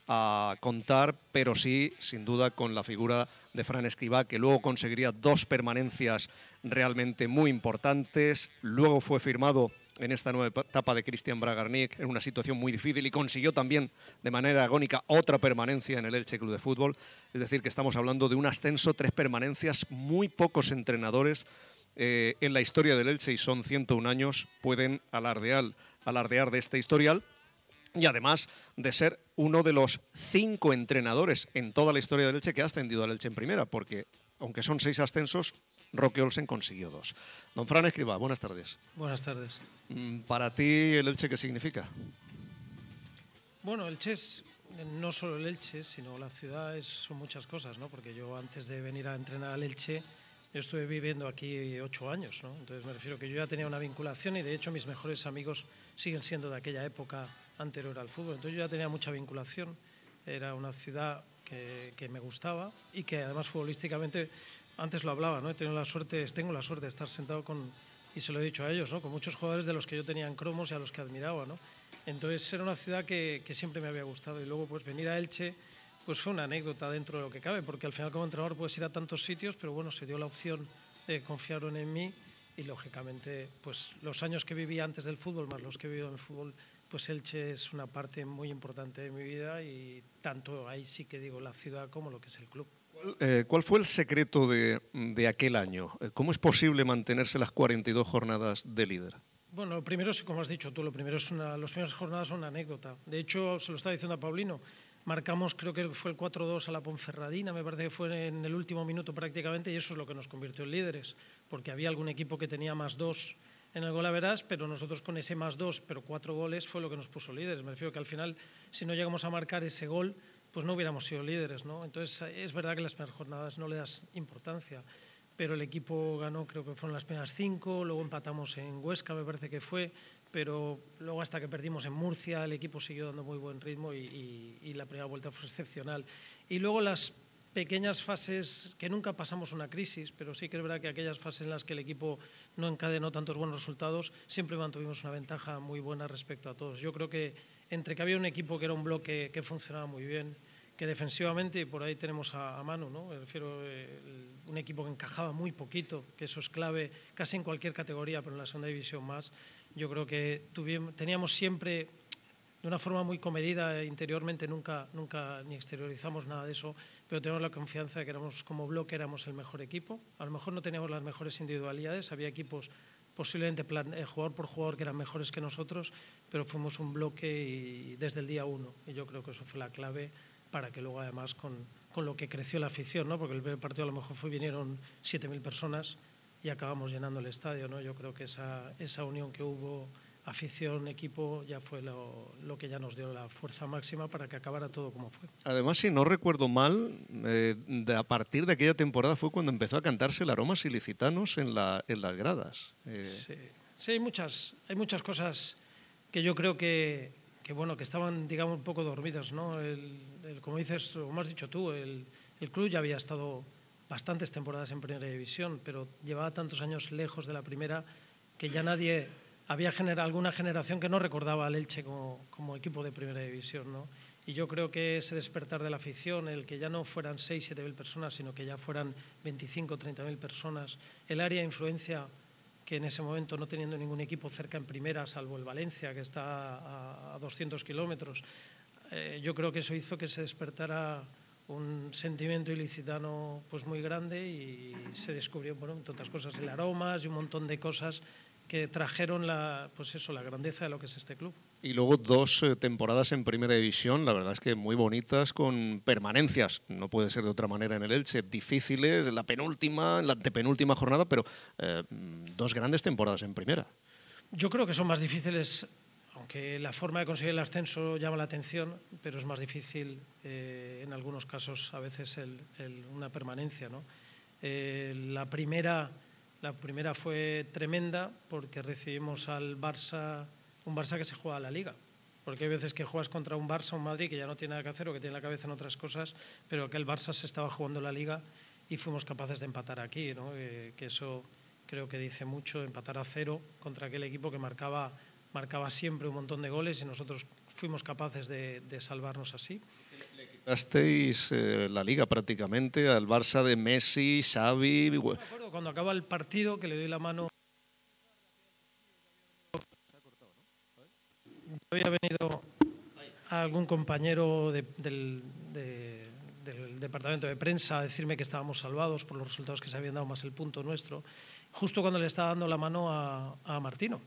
a contar, pero sí, sin duda, con la figura de Fran Escribá, que luego conseguiría dos permanencias realmente muy importantes. Luego fue firmado en esta nueva etapa de Cristian Bragarnik en una situación muy difícil y consiguió también de manera agónica otra permanencia en el Elche Club de Fútbol. Es decir, que estamos hablando de un ascenso, tres permanencias, muy pocos entrenadores eh, en la historia del Elche y son 101 años, pueden alardear, alardear de este historial y además de ser uno de los cinco entrenadores en toda la historia del Elche que ha ascendido al Elche en primera, porque aunque son seis ascensos, Roque Olsen consiguió dos. Don Fran Escriba, buenas tardes. Buenas tardes. Mm, Para ti, ¿el Elche qué significa? Bueno, Elche es no solo el Elche, sino la ciudad es, son muchas cosas, ¿no? Porque yo antes de venir a entrenar al Elche, yo estuve viviendo aquí ocho años, ¿no? Entonces me refiero que yo ya tenía una vinculación y de hecho mis mejores amigos siguen siendo de aquella época anterior al fútbol. Entonces yo ya tenía mucha vinculación. Era una ciudad que, que me gustaba y que además futbolísticamente, antes lo hablaba, ¿no? He la suerte, tengo la suerte de estar sentado con, y se lo he dicho a ellos, ¿no? Con muchos jugadores de los que yo tenía en cromos y a los que admiraba, ¿no? Entonces era una ciudad que, que siempre me había gustado y luego pues venir a Elche pues fue una anécdota dentro de lo que cabe, porque al final como entrenador puedes ir a tantos sitios, pero bueno, se dio la opción de confiaron en mí y lógicamente pues los años que viví antes del fútbol más los que he vivido en el fútbol, pues Elche es una parte muy importante de mi vida y tanto ahí sí que digo la ciudad como lo que es el club. Eh, ¿Cuál fue el secreto de, aquel año? Eh, ¿Cómo es posible mantenerse las 42 jornadas de líder? Bueno, lo primero, como has dicho tú, lo primero es una, las primeras jornadas son una anécdota. De hecho, se lo estaba diciendo a Paulino, marcamos, creo que fue el 4-2 a la Ponferradina, me parece que fue en el último minuto prácticamente, y eso es lo que nos convirtió en líderes, porque había algún equipo que tenía más dos en el gol a verás, pero nosotros con ese más dos, pero cuatro goles, fue lo que nos puso líderes. Me refiero que al final, si no llegamos a marcar ese gol, pues no hubiéramos sido líderes, ¿no? Entonces, es verdad que las primeras jornadas no le das importancia pero el equipo ganó, creo que fueron las primeras cinco, luego empatamos en Huesca, me parece que fue, pero luego hasta que perdimos en Murcia el equipo siguió dando muy buen ritmo y, la primera vuelta fue excepcional. Y luego las pequeñas fases, que nunca pasamos una crisis, pero sí que es verdad que aquellas fases en las que el equipo no encadenó tantos buenos resultados, siempre mantuvimos una ventaja muy buena respecto a todos. Yo creo que entre que había un equipo que era un bloque que funcionaba muy bien, que defensivamente, por ahí tenemos a, a Manu, ¿no? Me refiero el, un equipo que encajaba muy poquito, que eso es clave casi en cualquier categoría, pero en la segunda división más. Yo creo que teníamos siempre, de una forma muy comedida, interiormente nunca, nunca ni exteriorizamos nada de eso, pero tenemos la confianza de que éramos, como bloque éramos el mejor equipo. A lo mejor no teníamos las mejores individualidades, había equipos posiblemente plan, eh, jugador por jugador que eran mejores que nosotros, pero fuimos un bloque y, desde el día uno. Y yo creo que eso fue la clave para que luego además con, con lo que creció la afición, ¿no? porque el primer partido a lo mejor fue, vinieron 7.000 personas y acabamos llenando el estadio. ¿no? Yo creo que esa, esa unión que hubo, afición, equipo, ya fue lo, lo, que ya nos dio la fuerza máxima para que acabara todo como fue. Además, si no recuerdo mal, eh, de, a partir de aquella temporada fue cuando empezó a cantarse el aromas ilicitanos en, la, en las gradas. Eh... Sí, sí hay, muchas, hay muchas cosas que yo creo que, que, bueno, que estaban, digamos, un poco dormidas, ¿no? El, el, como dices, como has dicho tú, el, el, club ya había estado bastantes temporadas en primera división, pero llevaba tantos años lejos de la primera que ya nadie, había gener, alguna generación que no recordaba al Elche como, como equipo de primera división, ¿no? Y yo creo que ese despertar de la afición, el que ya no fueran 6, 7 mil personas, sino que ya fueran 25, 30 mil personas, el área de influencia que en ese momento no teniendo ningún equipo cerca en primera, salvo el Valencia, que está a, a 200 kilómetros, eh, yo creo que eso hizo que se despertara un sentimiento ilicitano pues muy grande y se descubrió, bueno, otras cosas, el aromas y un montón de cosas que trajeron la, pues eso, la grandeza de lo que es este club. Y luego dos eh, temporadas en primera división, la verdad es que muy bonitas, con permanencias, no puede ser de otra manera en el Elche, difíciles, la penúltima, la antepenúltima jornada, pero eh, dos grandes temporadas en primera. Yo creo que son más difíciles aunque la forma de conseguir el ascenso llama la atención, pero es más difícil eh, en algunos casos a veces el, el, una permanencia. ¿no? Eh, la, primera, la primera fue tremenda porque recibimos al Barça, un Barça que se juega a la liga. Porque hay veces que juegas contra un Barça, un Madrid que ya no tiene nada que hacer o que tiene la cabeza en otras cosas, pero que el Barça se estaba jugando la liga y fuimos capaces de empatar aquí. ¿no? Eh, que eso creo que dice mucho, empatar a cero contra aquel equipo que marcaba marcaba siempre un montón de goles y nosotros fuimos capaces de, de salvarnos así. Le quitasteis eh, la liga prácticamente al Barça de Messi, Xavi. No me acuerdo cuando acaba el partido que le doy la mano. Había venido algún compañero de, del, de, del departamento de prensa a decirme que estábamos salvados por los resultados que se habían dado más el punto nuestro, justo cuando le estaba dando la mano a, a Martino,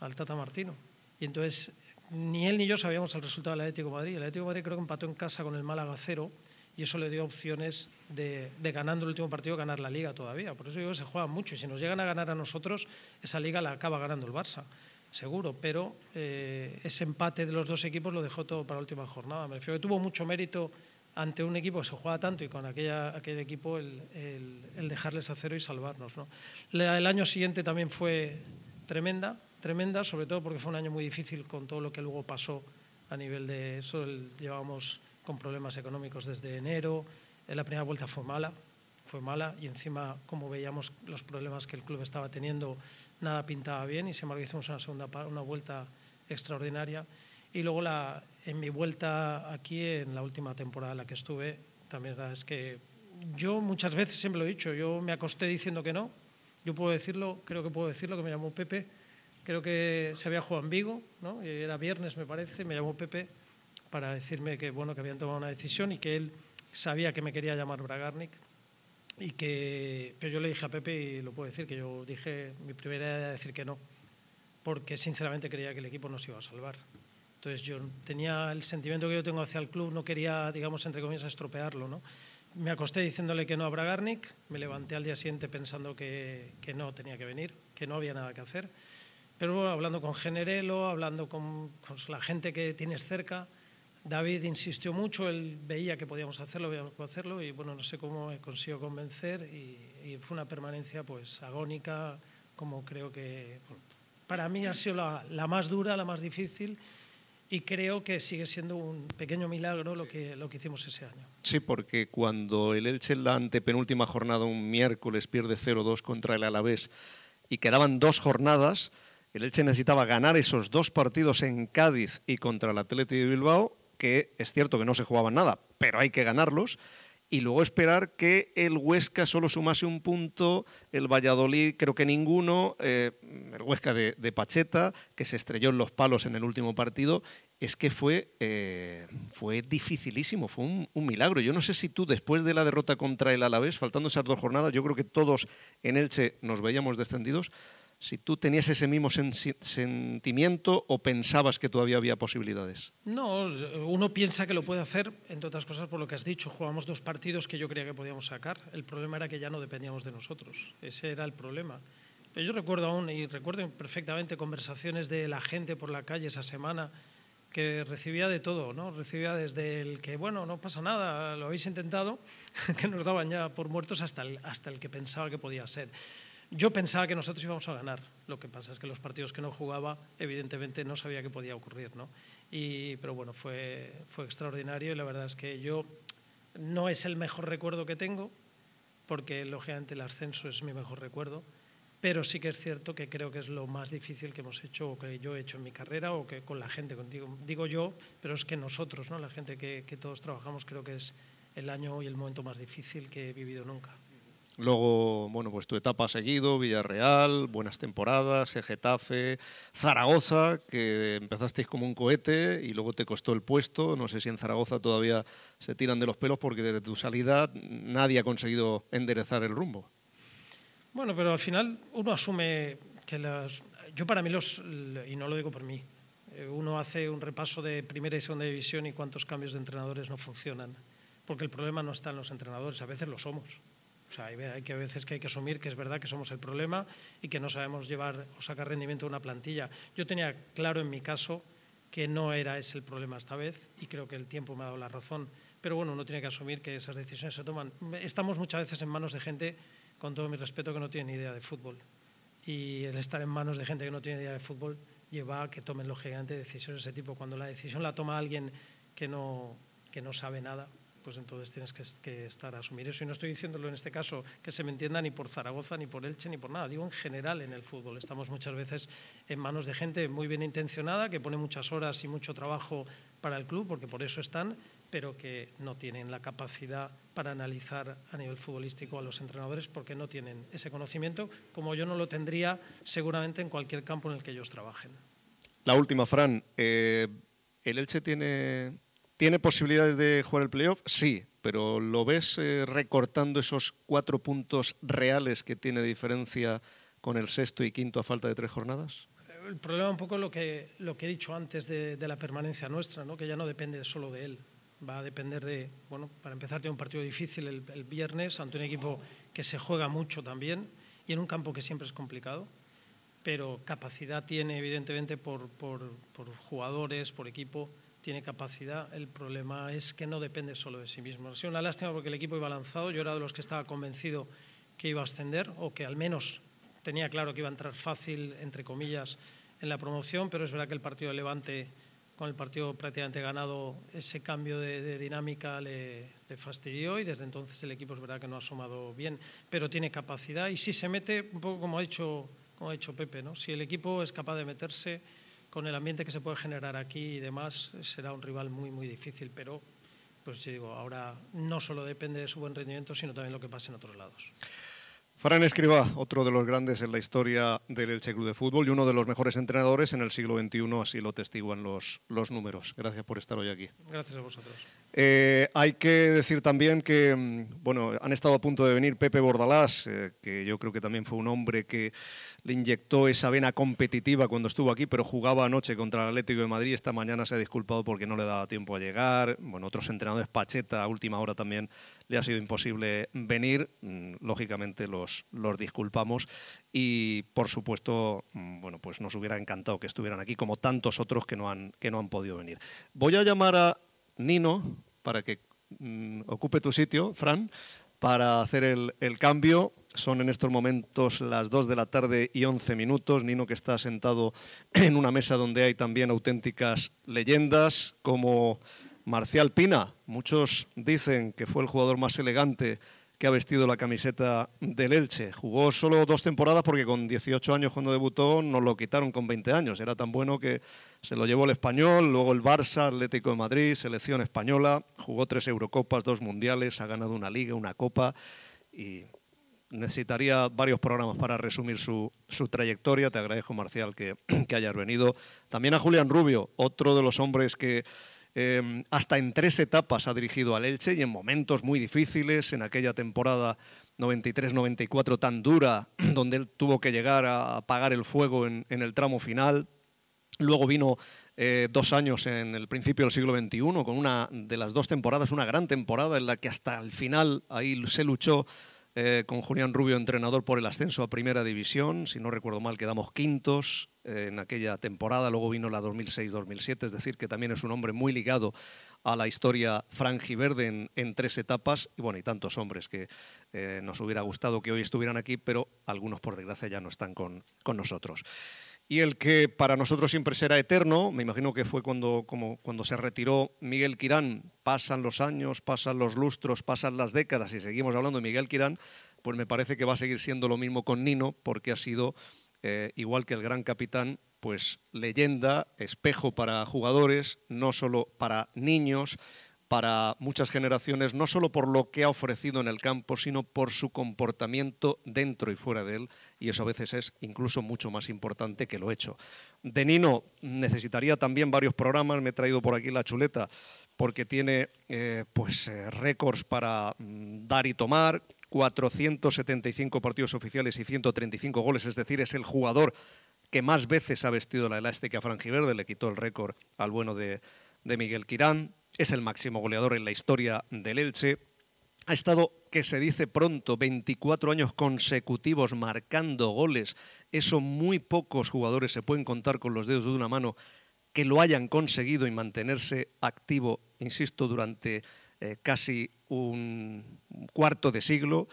al Tata Martino. Y entonces ni él ni yo sabíamos el resultado del Atlético de Madrid. El Atlético de Madrid creo que empató en casa con el Málaga cero y eso le dio opciones de, de, ganando el último partido ganar la liga todavía. Por eso digo que se juega mucho y si nos llegan a ganar a nosotros, esa liga la acaba ganando el Barça, seguro. Pero eh, ese empate de los dos equipos lo dejó todo para la última jornada. Me refiero que tuvo mucho mérito ante un equipo que se juega tanto y con aquella, aquel equipo el, el, el dejarles a cero y salvarnos. ¿no? El año siguiente también fue tremenda, tremenda, sobre todo porque fue un año muy difícil con todo lo que luego pasó a nivel de eso. Llevábamos con problemas económicos desde enero, la primera vuelta fue mala, fue mala y encima, como veíamos los problemas que el club estaba teniendo, nada pintaba bien y sin embargo hicimos una segunda una vuelta extraordinaria. Y luego la, en mi vuelta aquí, en la última temporada en la que estuve, también es que yo muchas veces siempre lo he dicho, yo me acosté diciendo que no, yo puedo decirlo, creo que puedo decirlo, que me llamó Pepe, creo que se había jugado en Vigo, ¿no? era viernes me parece, me llamó Pepe para decirme que, bueno, que habían tomado una decisión y que él sabía que me quería llamar Bragarnik. Y que, pero yo le dije a Pepe, y lo puedo decir, que yo dije, mi primera era decir que no, porque sinceramente creía que el equipo nos iba a salvar. Entonces yo tenía el sentimiento que yo tengo hacia el club, no quería, digamos, entre comillas, estropearlo, ¿no? Me acosté diciéndole que no a Bragarnik, me levanté al día siguiente pensando que, que no tenía que venir, que no había nada que hacer. Pero hablando con Generelo, hablando con, con la gente que tienes cerca, David insistió mucho, él veía que podíamos hacerlo, podíamos hacerlo y bueno, no sé cómo consiguió convencer y, y, fue una permanencia pues agónica, como creo que para mí ha sido la, la, más dura, la más difícil y creo que sigue siendo un pequeño milagro lo que, lo que hicimos ese año. Sí, porque cuando el Elche en la antepenúltima jornada, un miércoles, pierde 0-2 contra el Alavés y quedaban dos jornadas, el Elche necesitaba ganar esos dos partidos en Cádiz y contra el Atlético de Bilbao que es cierto que no se jugaban nada, pero hay que ganarlos, y luego esperar que el Huesca solo sumase un punto, el Valladolid creo que ninguno, eh, el Huesca de, Pacheta, que se estrelló en los palos en el último partido, es que fue, eh, fue dificilísimo, fue un, un, milagro. Yo no sé si tú, después de la derrota contra el Alavés, faltando esas dos jornadas, yo creo que todos en Elche nos veíamos descendidos, si tú tenías ese mismo sen sentimiento o pensabas que todavía había posibilidades. No, uno piensa que lo puede hacer, entre otras cosas por lo que has dicho. Jugamos dos partidos que yo creía que podíamos sacar. El problema era que ya no dependíamos de nosotros. Ese era el problema. Pero yo recuerdo aún, y recuerdo perfectamente conversaciones de la gente por la calle esa semana, que recibía de todo, ¿no? Recibía desde el que, bueno, no pasa nada, lo habéis intentado, que nos daban ya por muertos, hasta el, hasta el que pensaba que podía ser. Yo pensaba que nosotros íbamos a ganar. Lo que pasa es que los partidos que no jugaba, evidentemente no sabía qué podía ocurrir, ¿no? Y, pero bueno, fue, fue extraordinario y la verdad es que yo no es el mejor recuerdo que tengo, porque lógicamente el ascenso es mi mejor recuerdo, pero sí que es cierto que creo que es lo más difícil que hemos hecho o que yo he hecho en mi carrera o que con la gente contigo. Digo yo, pero es que nosotros, ¿no? la gente que, que todos trabajamos, creo que es el año y el momento más difícil que he vivido nunca. Luego, bueno, pues tu etapa ha seguido, Villarreal, buenas temporadas, Getafe, Zaragoza, que empezasteis como un cohete y luego te costó el puesto. No sé si en Zaragoza todavía se tiran de los pelos porque desde tu salida nadie ha conseguido enderezar el rumbo. Bueno, pero al final uno asume que las... Yo para mí los, y no lo digo por mí, eh, uno hace un repaso de primera y segunda división y cuántos cambios de entrenadores no funcionan. Porque el problema no está en los entrenadores, a veces lo somos. O sea, hay que a veces que hay que asumir que es verdad que somos el problema y que no sabemos llevar o sacar rendimiento de una plantilla. Yo tenía claro en mi caso que no era ese el problema esta vez y creo que el tiempo me ha dado la razón. Pero bueno, uno tiene que asumir que esas decisiones se toman. Estamos muchas veces en manos de gente, con todo mi respeto, que no tiene ni idea de fútbol. Y el estar en manos de gente que no tiene idea de fútbol lleva a que tomen lógicamente decisiones de ese tipo. Cuando la decisión la toma alguien que no, que no sabe nada, pues entonces tienes que, estar a asumir eso. Y no estoy diciéndolo en este caso que se me entienda ni por Zaragoza, ni por Elche, ni por nada. Digo en general en el fútbol. Estamos muchas veces en manos de gente muy bien intencionada, que pone muchas horas y mucho trabajo para el club, porque por eso están, pero que no tienen la capacidad para analizar a nivel futbolístico a los entrenadores porque no tienen ese conocimiento, como yo no lo tendría seguramente en cualquier campo en el que ellos trabajen. La última, Fran. Eh, ¿El Elche tiene ¿Tiene posibilidades de jugar el playoff? Sí, pero ¿lo ves eh, recortando esos cuatro puntos reales que tiene diferencia con el sexto y quinto a falta de tres jornadas? El problema un poco es lo que, he dicho antes de, la permanencia nuestra, ¿no? que ya no depende solo de él. Va a depender de, bueno, para empezar tiene un partido difícil el, viernes ante un equipo que se juega mucho también y en un campo que siempre es complicado, pero capacidad tiene evidentemente por jugadores, por equipo, tiene capacidad. El problema es que no depende solo de sí mismo. Ha sido una lástima porque el equipo iba lanzado. Yo era de los que estaba convencido que iba a ascender o que al menos tenía claro que iba a entrar fácil, entre comillas, en la promoción, pero es verdad que el partido de Levante, con el partido prácticamente ganado, ese cambio de, dinámica le, fastidió y desde entonces el equipo es verdad que no ha asomado bien, pero tiene capacidad y si se mete, un poco como ha dicho, como ha dicho Pepe, ¿no? si el equipo es capaz de meterse con el ambiente que se puede generar aquí y demás, será un rival muy, muy difícil, pero pues digo, ahora no solo depende de su buen rendimiento, sino también lo que pase en otros lados. Fran Escribá, otro de los grandes en la historia del Elche Club de Fútbol y uno de los mejores entrenadores en el siglo XXI, así lo testiguan los, los números. Gracias por estar hoy aquí. Gracias a vosotros. Eh, hay que decir también que, mm, bueno, han estado a punto de venir Pepe Bordalás, eh, que yo creo que también fue un hombre que le inyectó esa vena competitiva cuando estuvo aquí, pero jugaba anoche contra el Atlético de Madrid. Esta mañana se ha disculpado porque no le daba tiempo a llegar. Bueno, otros entrenadores, Pacheta, a última hora también le ha sido imposible venir. Mm, lógicamente los, los disculpamos y, por supuesto, mm, bueno, pues nos hubiera encantado que estuvieran aquí, como tantos otros que no han, que no han podido venir. Voy a llamar a Nino para que mm, ocupe tu sitio, Fran, para hacer el, cambio. Son en estos momentos las 2 de la tarde y 11 minutos. Nino que está sentado en una mesa donde hay también auténticas leyendas como Marcial Pina. Muchos dicen que fue el jugador más elegante que ha vestido la camiseta del Elche. Jugó solo dos temporadas porque con 18 años cuando debutó nos lo quitaron con 20 años. Era tan bueno que se lo llevó el español, luego el Barça, Atlético de Madrid, selección española. Jugó tres Eurocopas, dos Mundiales, ha ganado una liga, una copa y necesitaría varios programas para resumir su, su trayectoria. Te agradezco, Marcial, que, que hayas venido. También a Julián Rubio, otro de los hombres que eh, hasta en tres etapas ha dirigido al Elche y en momentos muy difíciles, en aquella temporada 93-94 tan dura, donde él tuvo que llegar a apagar el fuego en, en el tramo final. Luego vino eh, dos años en el principio del siglo XXI, con una de las dos temporadas, una gran temporada en la que hasta el final ahí se luchó eh, con Julián Rubio, entrenador por el ascenso a Primera División. Si no recuerdo mal, quedamos quintos eh, en aquella temporada. Luego vino la 2006-2007, es decir, que también es un hombre muy ligado a la historia franjiverde en, en tres etapas. Y bueno, y tantos hombres que eh, nos hubiera gustado que hoy estuvieran aquí, pero algunos, por desgracia, ya no están con, con nosotros y el que para nosotros siempre será eterno, me imagino que fue cuando, como, cuando se retiró Miguel Quirán, pasan los años, pasan los lustros, pasan las décadas y seguimos hablando de Miguel Quirán, pues me parece que va a seguir siendo lo mismo con Nino, porque ha sido, eh, igual que el gran capitán, pues leyenda, espejo para jugadores, no solo para niños, para muchas generaciones, no solo por lo que ha ofrecido en el campo, sino por su comportamiento dentro y fuera de él, y eso a veces es incluso mucho más importante que lo hecho. De Nino necesitaría también varios programas, me he traído por aquí la chuleta, porque tiene eh, pues eh, récords para mm, dar y tomar, 475 partidos oficiales y 135 goles, es decir, es el jugador que más veces ha vestido la elástica franjiverde, le quitó el récord al bueno de, de Miguel Quirán, es el máximo goleador en la historia del Elche. Ha estado, que se dice pronto, 24 años consecutivos marcando goles. Eso muy pocos jugadores se pueden contar con los dedos de una mano que lo hayan conseguido y mantenerse activo, insisto, durante eh, casi un cuarto de siglo.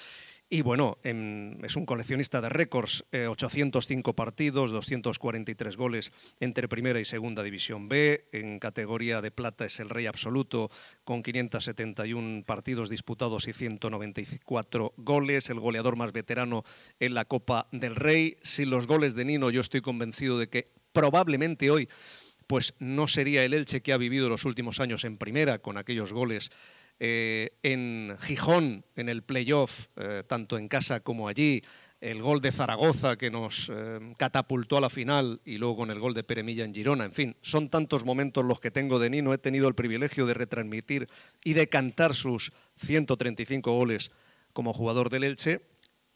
Y bueno, en, es un coleccionista de récords, eh, 805 partidos, 243 goles entre primera y segunda división B. En categoría de plata es el rey absoluto con 571 partidos disputados y 194 goles, el goleador más veterano en la Copa del Rey. Sin los goles de Nino, yo estoy convencido de que probablemente hoy pues no sería el Elche que ha vivido los últimos años en primera con aquellos goles eh, en Gijón, en el playoff, eh, tanto en casa como allí, el gol de Zaragoza que nos eh, catapultó a la final y luego con el gol de Peremilla en Girona. En fin, son tantos momentos los que tengo de Nino. He tenido el privilegio de retransmitir y de cantar sus 135 goles como jugador del Elche.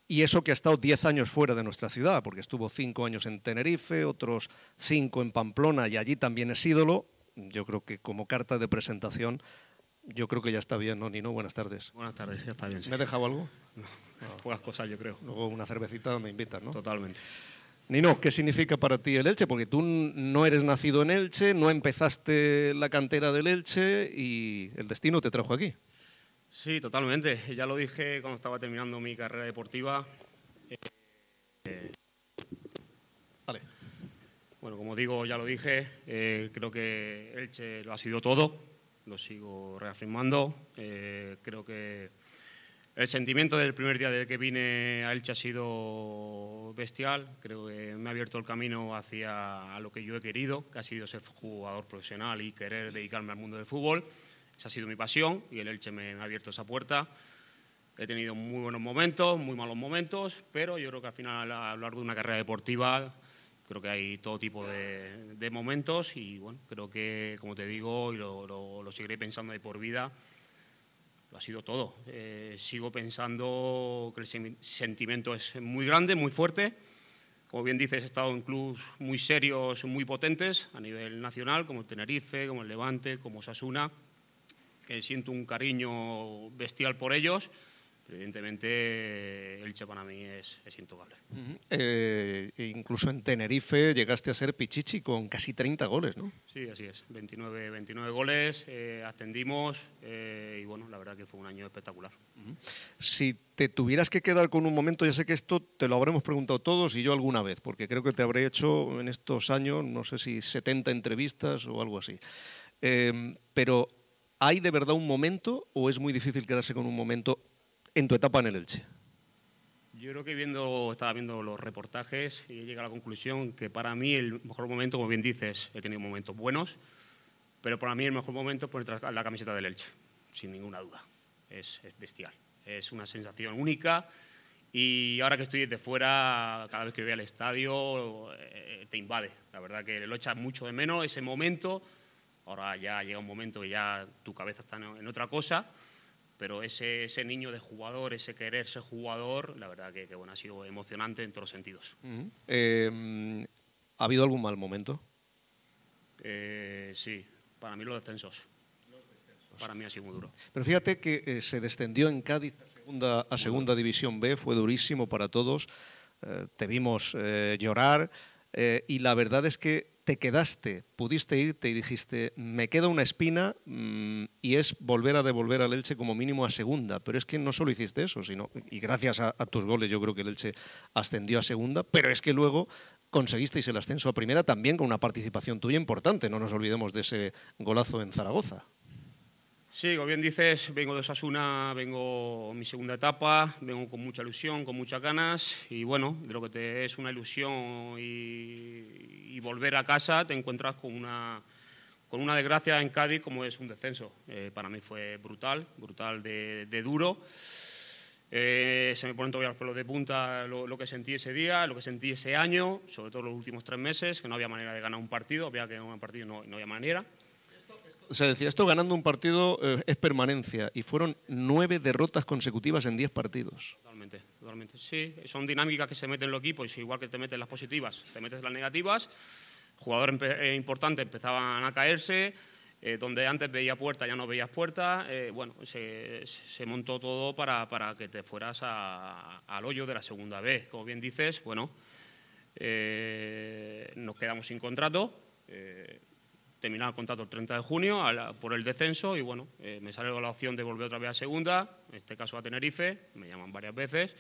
Y eso que ha estado 10 años fuera de nuestra ciudad, porque estuvo 5 años en Tenerife, otros 5 en Pamplona y allí también es ídolo. Yo creo que como carta de presentación, yo creo que ya está bien, ¿no, Nino? Buenas tardes. Buenas tardes, ya está bien. sí. ¿Me he dejado algo? No, pocas cosas, yo creo. Luego una cervecita me invitas, ¿no? Totalmente. Nino, ¿qué significa para ti el Elche? Porque tú no eres nacido en Elche, no empezaste la cantera del Elche y el destino te trajo aquí. Sí, totalmente. Ya lo dije cuando estaba terminando mi carrera deportiva. Eh, Vale. Bueno, como digo, ya lo dije, eh, creo que Elche lo ha sido todo, lo sigo reafirmando. Eh, creo que el sentimiento del primer día de que vine a Elche ha sido bestial. Creo que me ha abierto el camino hacia lo que yo he querido, que ha sido ser jugador profesional y querer dedicarme al mundo del fútbol. Esa ha sido mi pasión y el Elche me ha abierto esa puerta. He tenido muy buenos momentos, muy malos momentos, pero yo creo que al final, a lo largo de una carrera deportiva, creo que hay todo tipo de, de momentos y bueno, creo que, como te digo, y lo, lo- lo seguiré pensando de por vida, lo ha sido todo. Eh, sigo pensando que el sentimiento es muy grande, muy fuerte. Como bien dices, he estado en clubes muy serios, muy potentes a nivel nacional, como el Tenerife, como el Levante, como Sasuna, que siento un cariño bestial por ellos. Evidentemente, el Elche para mí es, es intocable. Eh, e incluso en Tenerife llegaste a ser Pichichi con casi 30 goles, ¿no? Sí, así es. 29, 29 goles, eh, ascendimos eh, y bueno, la verdad que fue un año espectacular. Si te tuvieras que quedar con un momento, ya sé que esto te lo habremos preguntado todos y yo alguna vez, porque creo que te habré hecho en estos años, no sé si 70 entrevistas o algo así. Eh, pero ¿hay de verdad un momento o es muy difícil quedarse con un momento en tu etapa en el Elche? Yo creo que viendo, estaba viendo los reportajes y llegué a la conclusión que para mí el mejor momento, como bien dices, he tenido momentos buenos, pero para mí el mejor momento es poner la camiseta del Elche, sin ninguna duda. Es, es bestial, es una sensación única y ahora que estoy desde fuera, cada vez que voy al estadio, eh, te invade. La verdad que lo echas mucho de menos ese momento. Ahora ya llega un momento que ya tu cabeza está en otra cosa pero ese, ese niño de jugador, ese querer ser jugador, la verdad que, que, bueno, ha sido emocionante en todos los sentidos. Eh, ¿Ha habido algún mal momento? Eh, sí, para mí los descensos. Para mí ha sido muy duro. Pero fíjate que eh, se descendió en Cádiz a segunda, a segunda División B, fue durísimo para todos. Eh, te vimos eh, llorar eh, y la verdad es que te quedaste, pudiste irte y dijiste, me queda una espina mm, y es volver a devolver al Elche como mínimo a segunda. Pero es que no solo hiciste eso, sino, y gracias a, tus goles yo creo que el Elche ascendió a segunda, pero es que luego conseguisteis el ascenso a primera también con una participación tuya importante. No nos olvidemos de ese golazo en Zaragoza. Sí, como bien dices, vengo de Osasuna, vengo en mi segunda etapa, vengo con mucha ilusión, con muchas ganas y bueno, de lo que te es una ilusión y volver a casa te encuentras con una, con una desgracia en Cádiz como es un descenso. Eh, para mí fue brutal, brutal de, de duro. Eh, se me ponen todavía los pelos de punta lo, lo, que sentí ese día, lo que sentí ese año, sobre todo los últimos tres meses, que no había manera de ganar un partido, había que ganar un partido no, no había manera. O sea, decía, esto ganando un partido eh, es permanencia y fueron nueve derrotas consecutivas en diez partidos. Totalmente, totalmente. Sí, son dinámicas que se meten en los equipos, igual que te metes las positivas, te metes las negativas. Jugadores eh, importantes empezaban a caerse, eh, donde antes veía puerta ya no veías puerta. Eh, bueno, se, se, montó todo para, para que te fueras a, al hoyo de la segunda vez. Como bien dices, bueno, eh, nos quedamos sin contrato terminar el contrato el 30 de junio la, por el descenso y bueno, eh, me salió la opción de volver otra vez a segunda, en este caso a Tenerife, me llaman varias veces,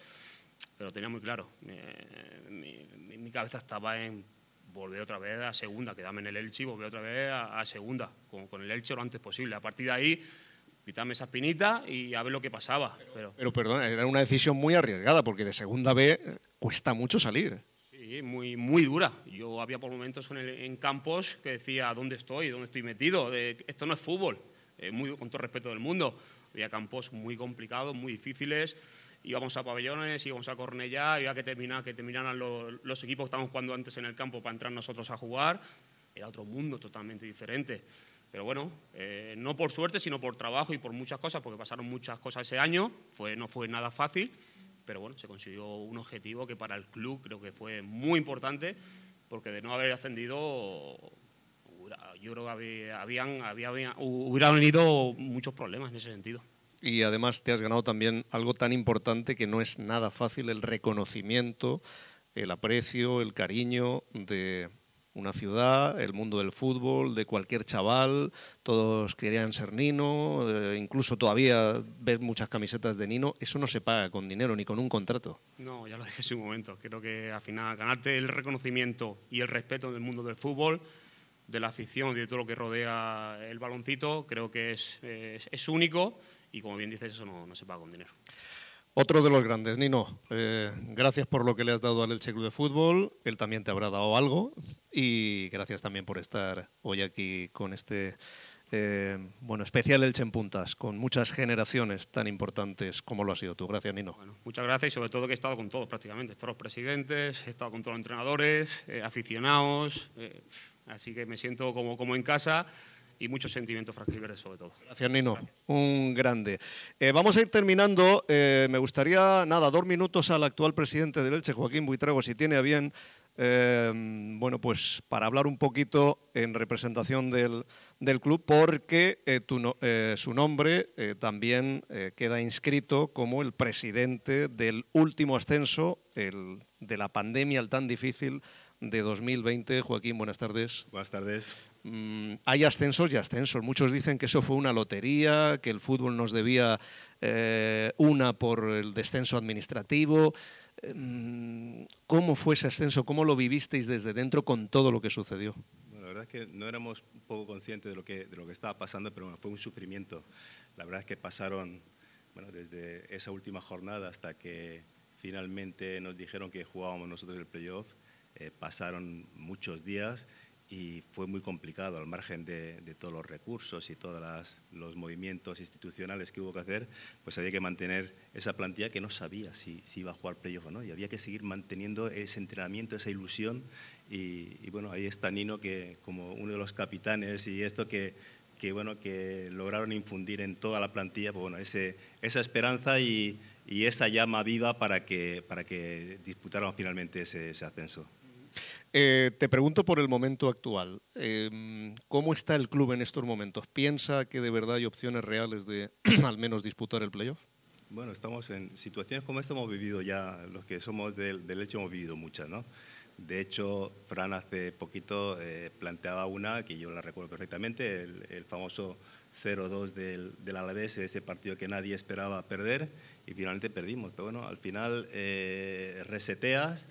pero tenía muy claro, eh, mi, mi, mi, cabeza estaba en volver otra vez a segunda, quedarme en el Elche y volver otra vez a, a segunda, con, con, el Elche lo antes posible. A partir de ahí, quitarme esa espinita y a ver lo que pasaba. Pero, pero perdón, era una decisión muy arriesgada porque de segunda B cuesta mucho salir. Sí, muy, muy dura. Yo había por momentos en, el, en campos que decía, ¿dónde estoy? ¿Dónde estoy metido? Eh, esto no es fútbol, eh, muy, con todo respeto del mundo. Había campos muy complicados, muy difíciles. Íbamos a pabellones, íbamos a Cornellá, había que terminar, que terminaran los, equipos que estábamos jugando antes en el campo para entrar nosotros a jugar. Era otro mundo totalmente diferente. Pero bueno, eh, no por suerte, sino por trabajo y por muchas cosas, porque pasaron muchas cosas ese año, no fue nada fácil, pero bueno, se consiguió un objetivo que para el club creo que fue muy importante, porque de no haber ascendido, yo creo que habían, había, hubieran venido muchos problemas en ese sentido. Y además te has ganado también algo tan importante que no es nada fácil, el reconocimiento, el aprecio, el cariño de, una ciudad, el mundo del fútbol, de cualquier chaval, todos querían ser Nino, eh, incluso todavía ves muchas camisetas de Nino, eso no se paga con dinero ni con un contrato. No, ya lo dije en un momento, creo que al final ganarte el reconocimiento y el respeto del mundo del fútbol, de la afición y de todo lo que rodea el baloncito, creo que es, es, único y como bien dices, eso no, no se paga con dinero. Otro de los grandes, Nino, eh, gracias por lo que le has dado al Elche Club de Fútbol, él también te habrá dado algo y gracias también por estar hoy aquí con este eh, bueno, especial Elche en Puntas, con muchas generaciones tan importantes como lo has sido tú. Gracias, Nino. muchas gracias y sobre todo que he estado con todos prácticamente, todos los presidentes, he estado con todos los entrenadores, eh, aficionados, así que me siento como, como en casa y muchos sentimientos fractibles sobre todo. Gracias, Nino. Un grande. Eh, vamos a ir terminando. Eh, me gustaría, nada, dos minutos al actual presidente del Elche, Joaquín Buitrago, si tiene a bien, eh, bueno, pues para hablar un poquito en representación del, del club, porque su nombre también queda inscrito como el presidente del último ascenso el, de la pandemia, el tan difícil de 2020. Joaquín, buenas tardes. Buenas tardes. Mm, hay ascensos y ascensos. Muchos dicen que eso fue una lotería, que el fútbol nos debía eh, una por el descenso administrativo. Mm, ¿Cómo fue ese ascenso? ¿Cómo lo vivisteis desde dentro con todo lo que sucedió? la verdad es que no éramos un poco conscientes de lo que, de lo que estaba pasando, pero fue un sufrimiento. La verdad es que pasaron, bueno, desde esa última jornada hasta que finalmente nos dijeron que jugábamos nosotros el playoff, eh, pasaron muchos días y fue muy complicado al margen de, todos los recursos y todos los movimientos institucionales que hubo que hacer, pues había que mantener esa plantilla que no sabía si, iba a jugar playoff o no y había que seguir manteniendo ese entrenamiento, esa ilusión y, bueno, ahí está Nino que como uno de los capitanes y esto que, bueno, que lograron infundir en toda la plantilla, pues bueno, ese, esa esperanza y, y esa llama viva para que, para que disputáramos finalmente ese ascenso. Eh, te pregunto por el momento actual. Em, ¿Cómo está el club en estos momentos? ¿Piensa que de verdad hay opciones reales de al menos disputar el playoff? Bueno, estamos en situaciones como esta hemos vivido ya, los que somos del, del hecho hemos vivido muchas, ¿no? De hecho, Fran hace poquito eh, planteaba una que yo la recuerdo perfectamente, el, famoso 0-2 del, del, Alavés, ese partido que nadie esperaba perder y finalmente perdimos. Pero bueno, al final eh, reseteas,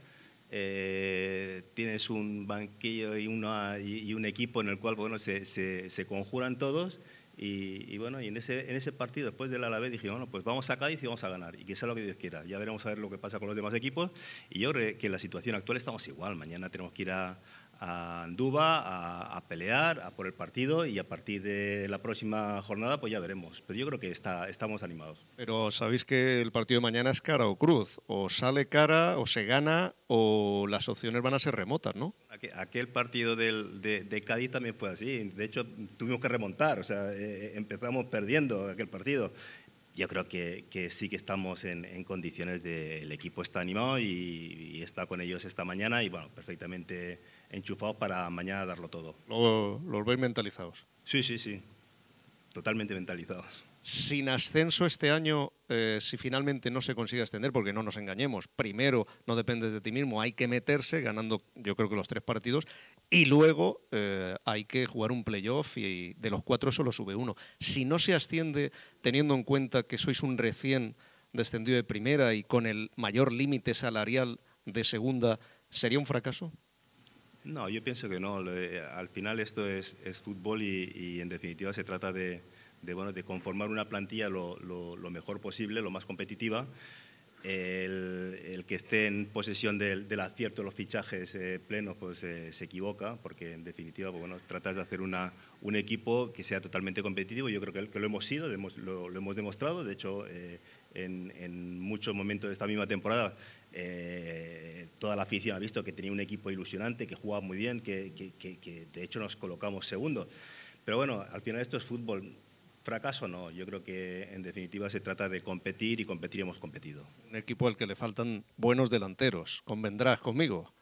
eh, tienes un banquillo y, una, y, un equipo en el cual bueno, se, se, conjuran todos. Y, bueno, y en ese, en ese partido, después del Alavés, dije, bueno, pues vamos a Cádiz y vamos a ganar. Y que sea lo que Dios quiera. Ya veremos a ver lo que pasa con los demás equipos. Y yo creo que en la situación actual estamos igual. Mañana tenemos que ir a, a Anduba a, pelear a por el partido y a partir de la próxima jornada pues ya veremos. Pero yo creo que está, estamos animados. Pero sabéis que el partido de mañana es cara o cruz. O sale cara o se gana o las opciones van a ser remotas, ¿no? Aquel partido del, de, Cádiz también fue así. De hecho, tuvimos que remontar. O sea, eh, empezamos perdiendo aquel partido yo creo que, que, sí que estamos en, en condiciones de... El equipo está animado y, y, está con ellos esta mañana y, bueno, perfectamente enchufados para mañana darlo todo. ¿Los veis mentalizados? Sí, sí, sí. Totalmente mentalizados. Sin ascenso este año, eh, si finalmente no se consigue ascender, porque no nos engañemos, primero no dependes de ti mismo, hay que meterse ganando yo creo que los tres partidos y luego eh, hay que jugar un playoff y de los cuatro solo sube uno. Si no se asciende teniendo en cuenta que sois un recién descendido de primera y con el mayor límite salarial de segunda, ¿sería un fracaso? No, yo pienso que no. Al final esto es, fútbol y, en definitiva se trata de, bueno, de conformar una plantilla lo, mejor posible, lo más competitiva. el, que esté en posesión del, acierto de los fichajes eh, plenos pues eh, se equivoca, porque en definitiva pues, bueno, tratas de hacer una, un equipo que sea totalmente competitivo. Yo creo que, lo hemos sido, lo hemos, lo, lo demostrado. De hecho, eh, en, muchos momentos de esta misma temporada, eh, toda la afición ha visto que tenía un equipo ilusionante, que jugaba muy bien, que, que, de hecho nos colocamos segundo. Pero bueno, al final esto es fútbol Fracaso no, yo creo que en definitiva se trata de competir y competir hemos competido. Un equipo al que le faltan buenos delanteros, convendrás conmigo.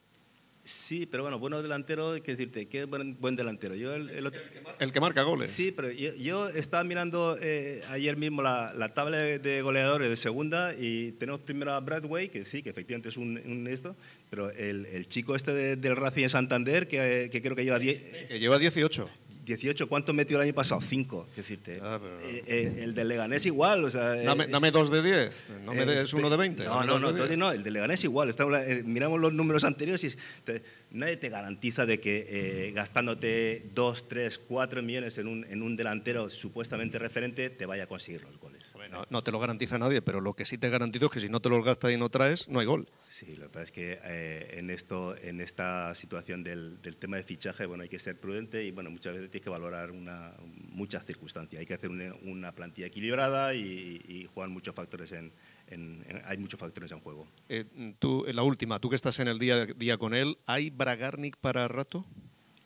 Sí, pero bueno, buenos delanteros, ¿qué decirte? ¿Qué buen, buen delantero? Yo el, el, otro... el, que marca goles. Sí, pero yo, yo estaba mirando eh, ayer mismo la, la, tabla de goleadores de segunda y tenemos primero a Bradway, que sí, que efectivamente es un, un esto, pero el, el, chico este de, del Racing de Santander, que, que creo que lleva 10... Que lleva 18. 18, ¿cuánto metió el año pasado? 5. decirte, ah, pero... eh, eh, el de Leganés igual. O sea, dame, eh, dame, dos de 10, no me des uno de 20. No, no, no, el de Leganés igual. Estamos, miramos los números anteriores y te, nadie te garantiza de que gastándote 2, 3, 4 millones en un, en un delantero supuestamente referente te vaya a conseguir los goles. No, no, te lo garantiza nadie, pero lo que sí te garantizo es que si no te los gastas y no traes, no hay gol. Sí, lo que pasa es que eh, en, esto, en esta situación del, del, tema de fichaje bueno, hay que ser prudente y bueno, muchas veces tienes que valorar una, muchas circunstancias. Hay que hacer una, una plantilla equilibrada y, y jugar muchos factores en, en, en, hay muchos factores en juego. Eh, tú, la última, tú que estás en el día a día con él, ¿hay Bragarnik para rato?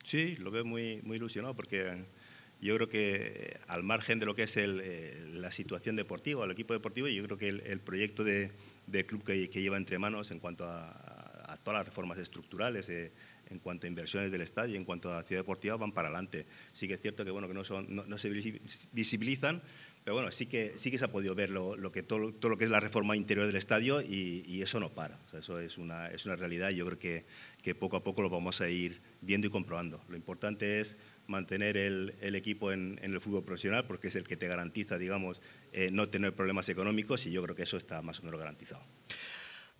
Sí, lo veo muy, muy ilusionado porque yo creo que al margen de lo que es el, eh, la situación deportiva, el equipo deportivo, yo creo que el, proyecto de, club que, lleva entre manos en cuanto a, todas las reformas estructurales, eh, en cuanto a inversiones del estadio en cuanto a ciudad deportiva van para adelante. Sí que es cierto que, bueno, que no, son, no se visibilizan, pero bueno, sí que, sí que se ha podido ver lo, lo que, todo, todo, lo que es la reforma interior del estadio y, eso no para. Eso es una, es una realidad y yo creo que, que poco a poco lo vamos a ir viendo y comprobando. Lo importante es mantener el, el equipo en, en, el fútbol profesional porque es el que te garantiza, digamos, eh, no tener problemas económicos y yo creo que eso está más o menos garantizado.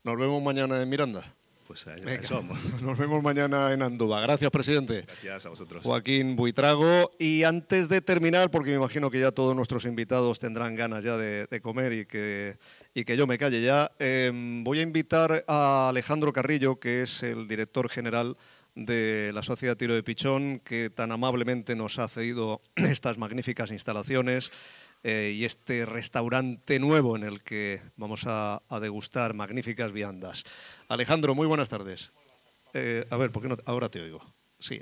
Nos vemos mañana en Miranda. Pues ahí somos. Nos vemos mañana en Andúba. Gracias, presidente. Gracias a vosotros. Joaquín Buitrago. Y antes de terminar, porque me imagino que ya todos nuestros invitados tendrán ganas ya de, de comer y que, y que yo me calle ya, eh, voy a invitar a Alejandro Carrillo, que es el director general de la Sociedad Tiro de Pichón, que tan amablemente nos ha cedido estas magníficas instalaciones eh, y este restaurante nuevo en el que vamos a, a degustar magníficas viandas. Alejandro, muy buenas tardes. Eh, a ver, ¿por qué no? Ahora te oigo. Sí,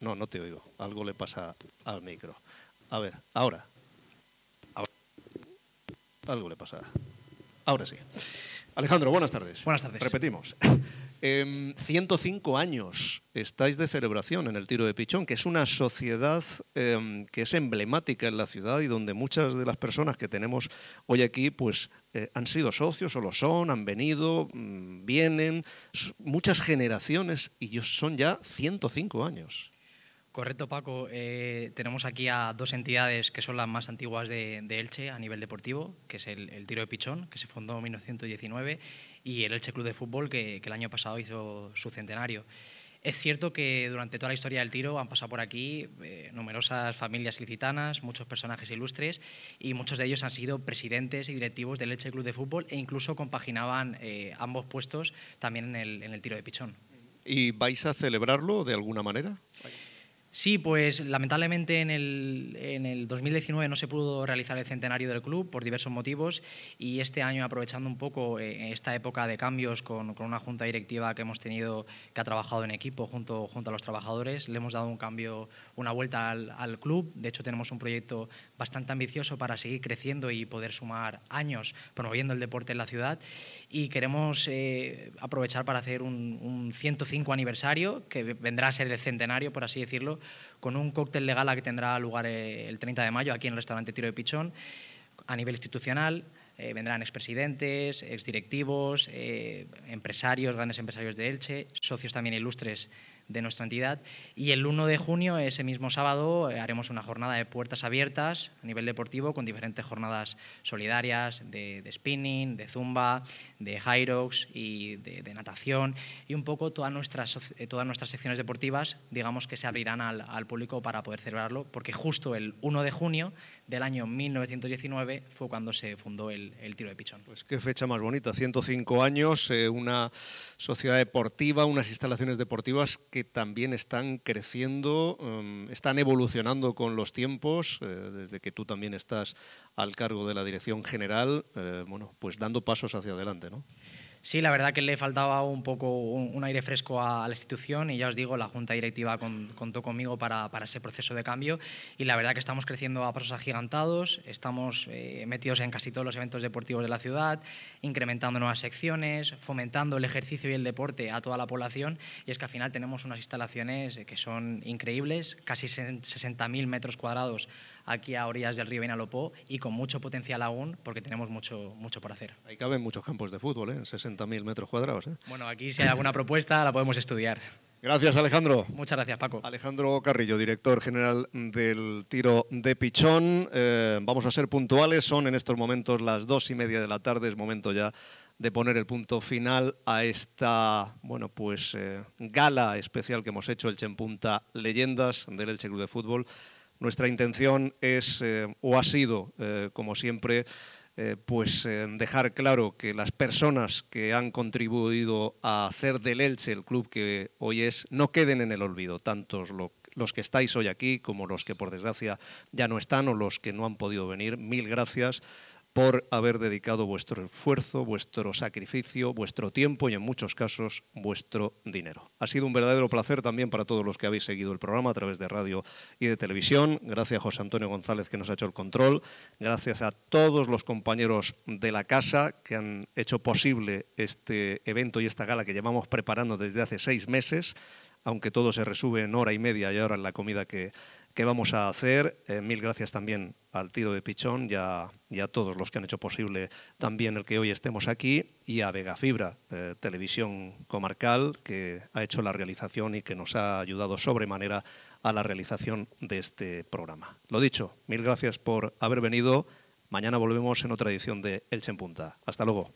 no, no te oigo. Algo le pasa al micro. A ver, ahora. ahora. Algo le pasa. Ahora sí. Alejandro, buenas tardes. Buenas tardes. Repetimos. Eh, 105 años estáis de celebración en el tiro de pichón, que es una sociedad eh, que es emblemática en la ciudad y donde muchas de las personas que tenemos hoy aquí pues eh, han sido socios o lo son, han venido, mmm, vienen, muchas generaciones y son ya 105 años. Correcto, Paco. Eh, tenemos aquí a dos entidades que son las más antiguas de, Elche a nivel deportivo, que es el, Tiro de Pichón, que se fundó en 1919, y el Elche Club de Fútbol, que, que el año pasado hizo su centenario. Es cierto que durante toda la historia del tiro han pasado por aquí eh, numerosas familias ilicitanas, muchos personajes ilustres y muchos de ellos han sido presidentes y directivos del Elche Club de Fútbol e incluso compaginaban eh, ambos puestos también en el, en el tiro de pichón. ¿Y vais a celebrarlo de alguna manera? Sí, pues lamentablemente en el, en el 2019 no se pudo realizar el centenario del club por diversos motivos y este año aprovechando un poco eh, esta época de cambios con, con, una junta directiva que hemos tenido que ha trabajado en equipo junto, junto a los trabajadores, le hemos dado un cambio, una vuelta al, al club. De hecho tenemos un proyecto bastante ambicioso para seguir creciendo y poder sumar años promoviendo el deporte en la ciudad y queremos eh, aprovechar para hacer un, un 105 aniversario que vendrá a ser el centenario, por así decirlo, con un cóctel de gala que tendrá lugar eh, el 30 de mayo aquí en el restaurante Tiro de Pichón a nivel institucional. Eh, vendrán expresidentes, exdirectivos, eh, empresarios, grandes empresarios de Elche, socios también ilustres de nuestra entidad. Y el 1 de junio, ese mismo sábado, eh, haremos una jornada de puertas abiertas a nivel deportivo con diferentes jornadas solidarias de, spinning, de zumba, de hyrox y de, natación y un poco todas nuestras, eh, todas nuestras secciones deportivas, digamos que se abrirán al, al público para poder celebrarlo, porque justo el 1 de junio del año 1919 fue cuando se fundó el, tiro de pichón. Pues qué fecha más bonita, 105 años, eh, una sociedad deportiva, unas instalaciones deportivas que también están creciendo, em, están evolucionando con los tiempos, eh, desde que tú también estás al cargo de la dirección general, eh, bueno, pues dando pasos hacia adelante, ¿no? Sí, la verdad que le faltaba un poco un, aire fresco a, la institución y ya os digo, la Junta Directiva contó conmigo para, ese proceso de cambio y la verdad que estamos creciendo a pasos agigantados, estamos eh, metidos en casi todos los eventos deportivos de la ciudad, incrementando nuevas secciones, fomentando el ejercicio y el deporte a toda la población y es que al final tenemos unas instalaciones que son increíbles, casi 60.000 metros cuadrados aquí a orillas del río Vinalopó y con mucho potencial aún porque tenemos mucho, mucho por hacer. Ahí caben muchos campos de fútbol, ¿eh? 60.000 metros cuadrados. ¿eh? Bueno, aquí si hay alguna propuesta la podemos estudiar. Gracias, Alejandro. Muchas gracias, Paco. Alejandro Carrillo, director general del tiro de pichón. Eh, vamos a ser puntuales, son en estos momentos las dos y media de la tarde, es momento ya de poner el punto final a esta bueno pues eh, gala especial que hemos hecho el Chempunta Leyendas del Elche Club de Fútbol nuestra intención es, eh, o ha sido, eh, como siempre, eh, pues dejar claro que las personas que han contribuido a hacer del Elche el club que hoy es, no queden en el olvido, tantos los que estáis hoy aquí como los que por desgracia ya no están o los que no han podido venir. Mil gracias por haber dedicado vuestro esfuerzo, vuestro sacrificio, vuestro tiempo y en muchos casos vuestro dinero. Ha sido un verdadero placer también para todos los que habéis seguido el programa a través de radio y de televisión. Gracias a José Antonio González que nos ha hecho el control. Gracias a todos los compañeros de la casa que han hecho posible este evento y esta gala que llevamos preparando desde hace seis meses, aunque todo se resume en hora y media y ahora en la comida que ¿Qué vamos a hacer? Eh, mil gracias también al tiro de Pichón y a, todos los que han hecho posible también el que hoy estemos aquí y a Vega Fibra, eh, televisión comarcal, que ha hecho la realización y que nos ha ayudado sobremanera a la realización de este programa. Lo dicho, mil gracias por haber venido. Mañana volvemos en otra edición de Elche en Punta. Hasta luego.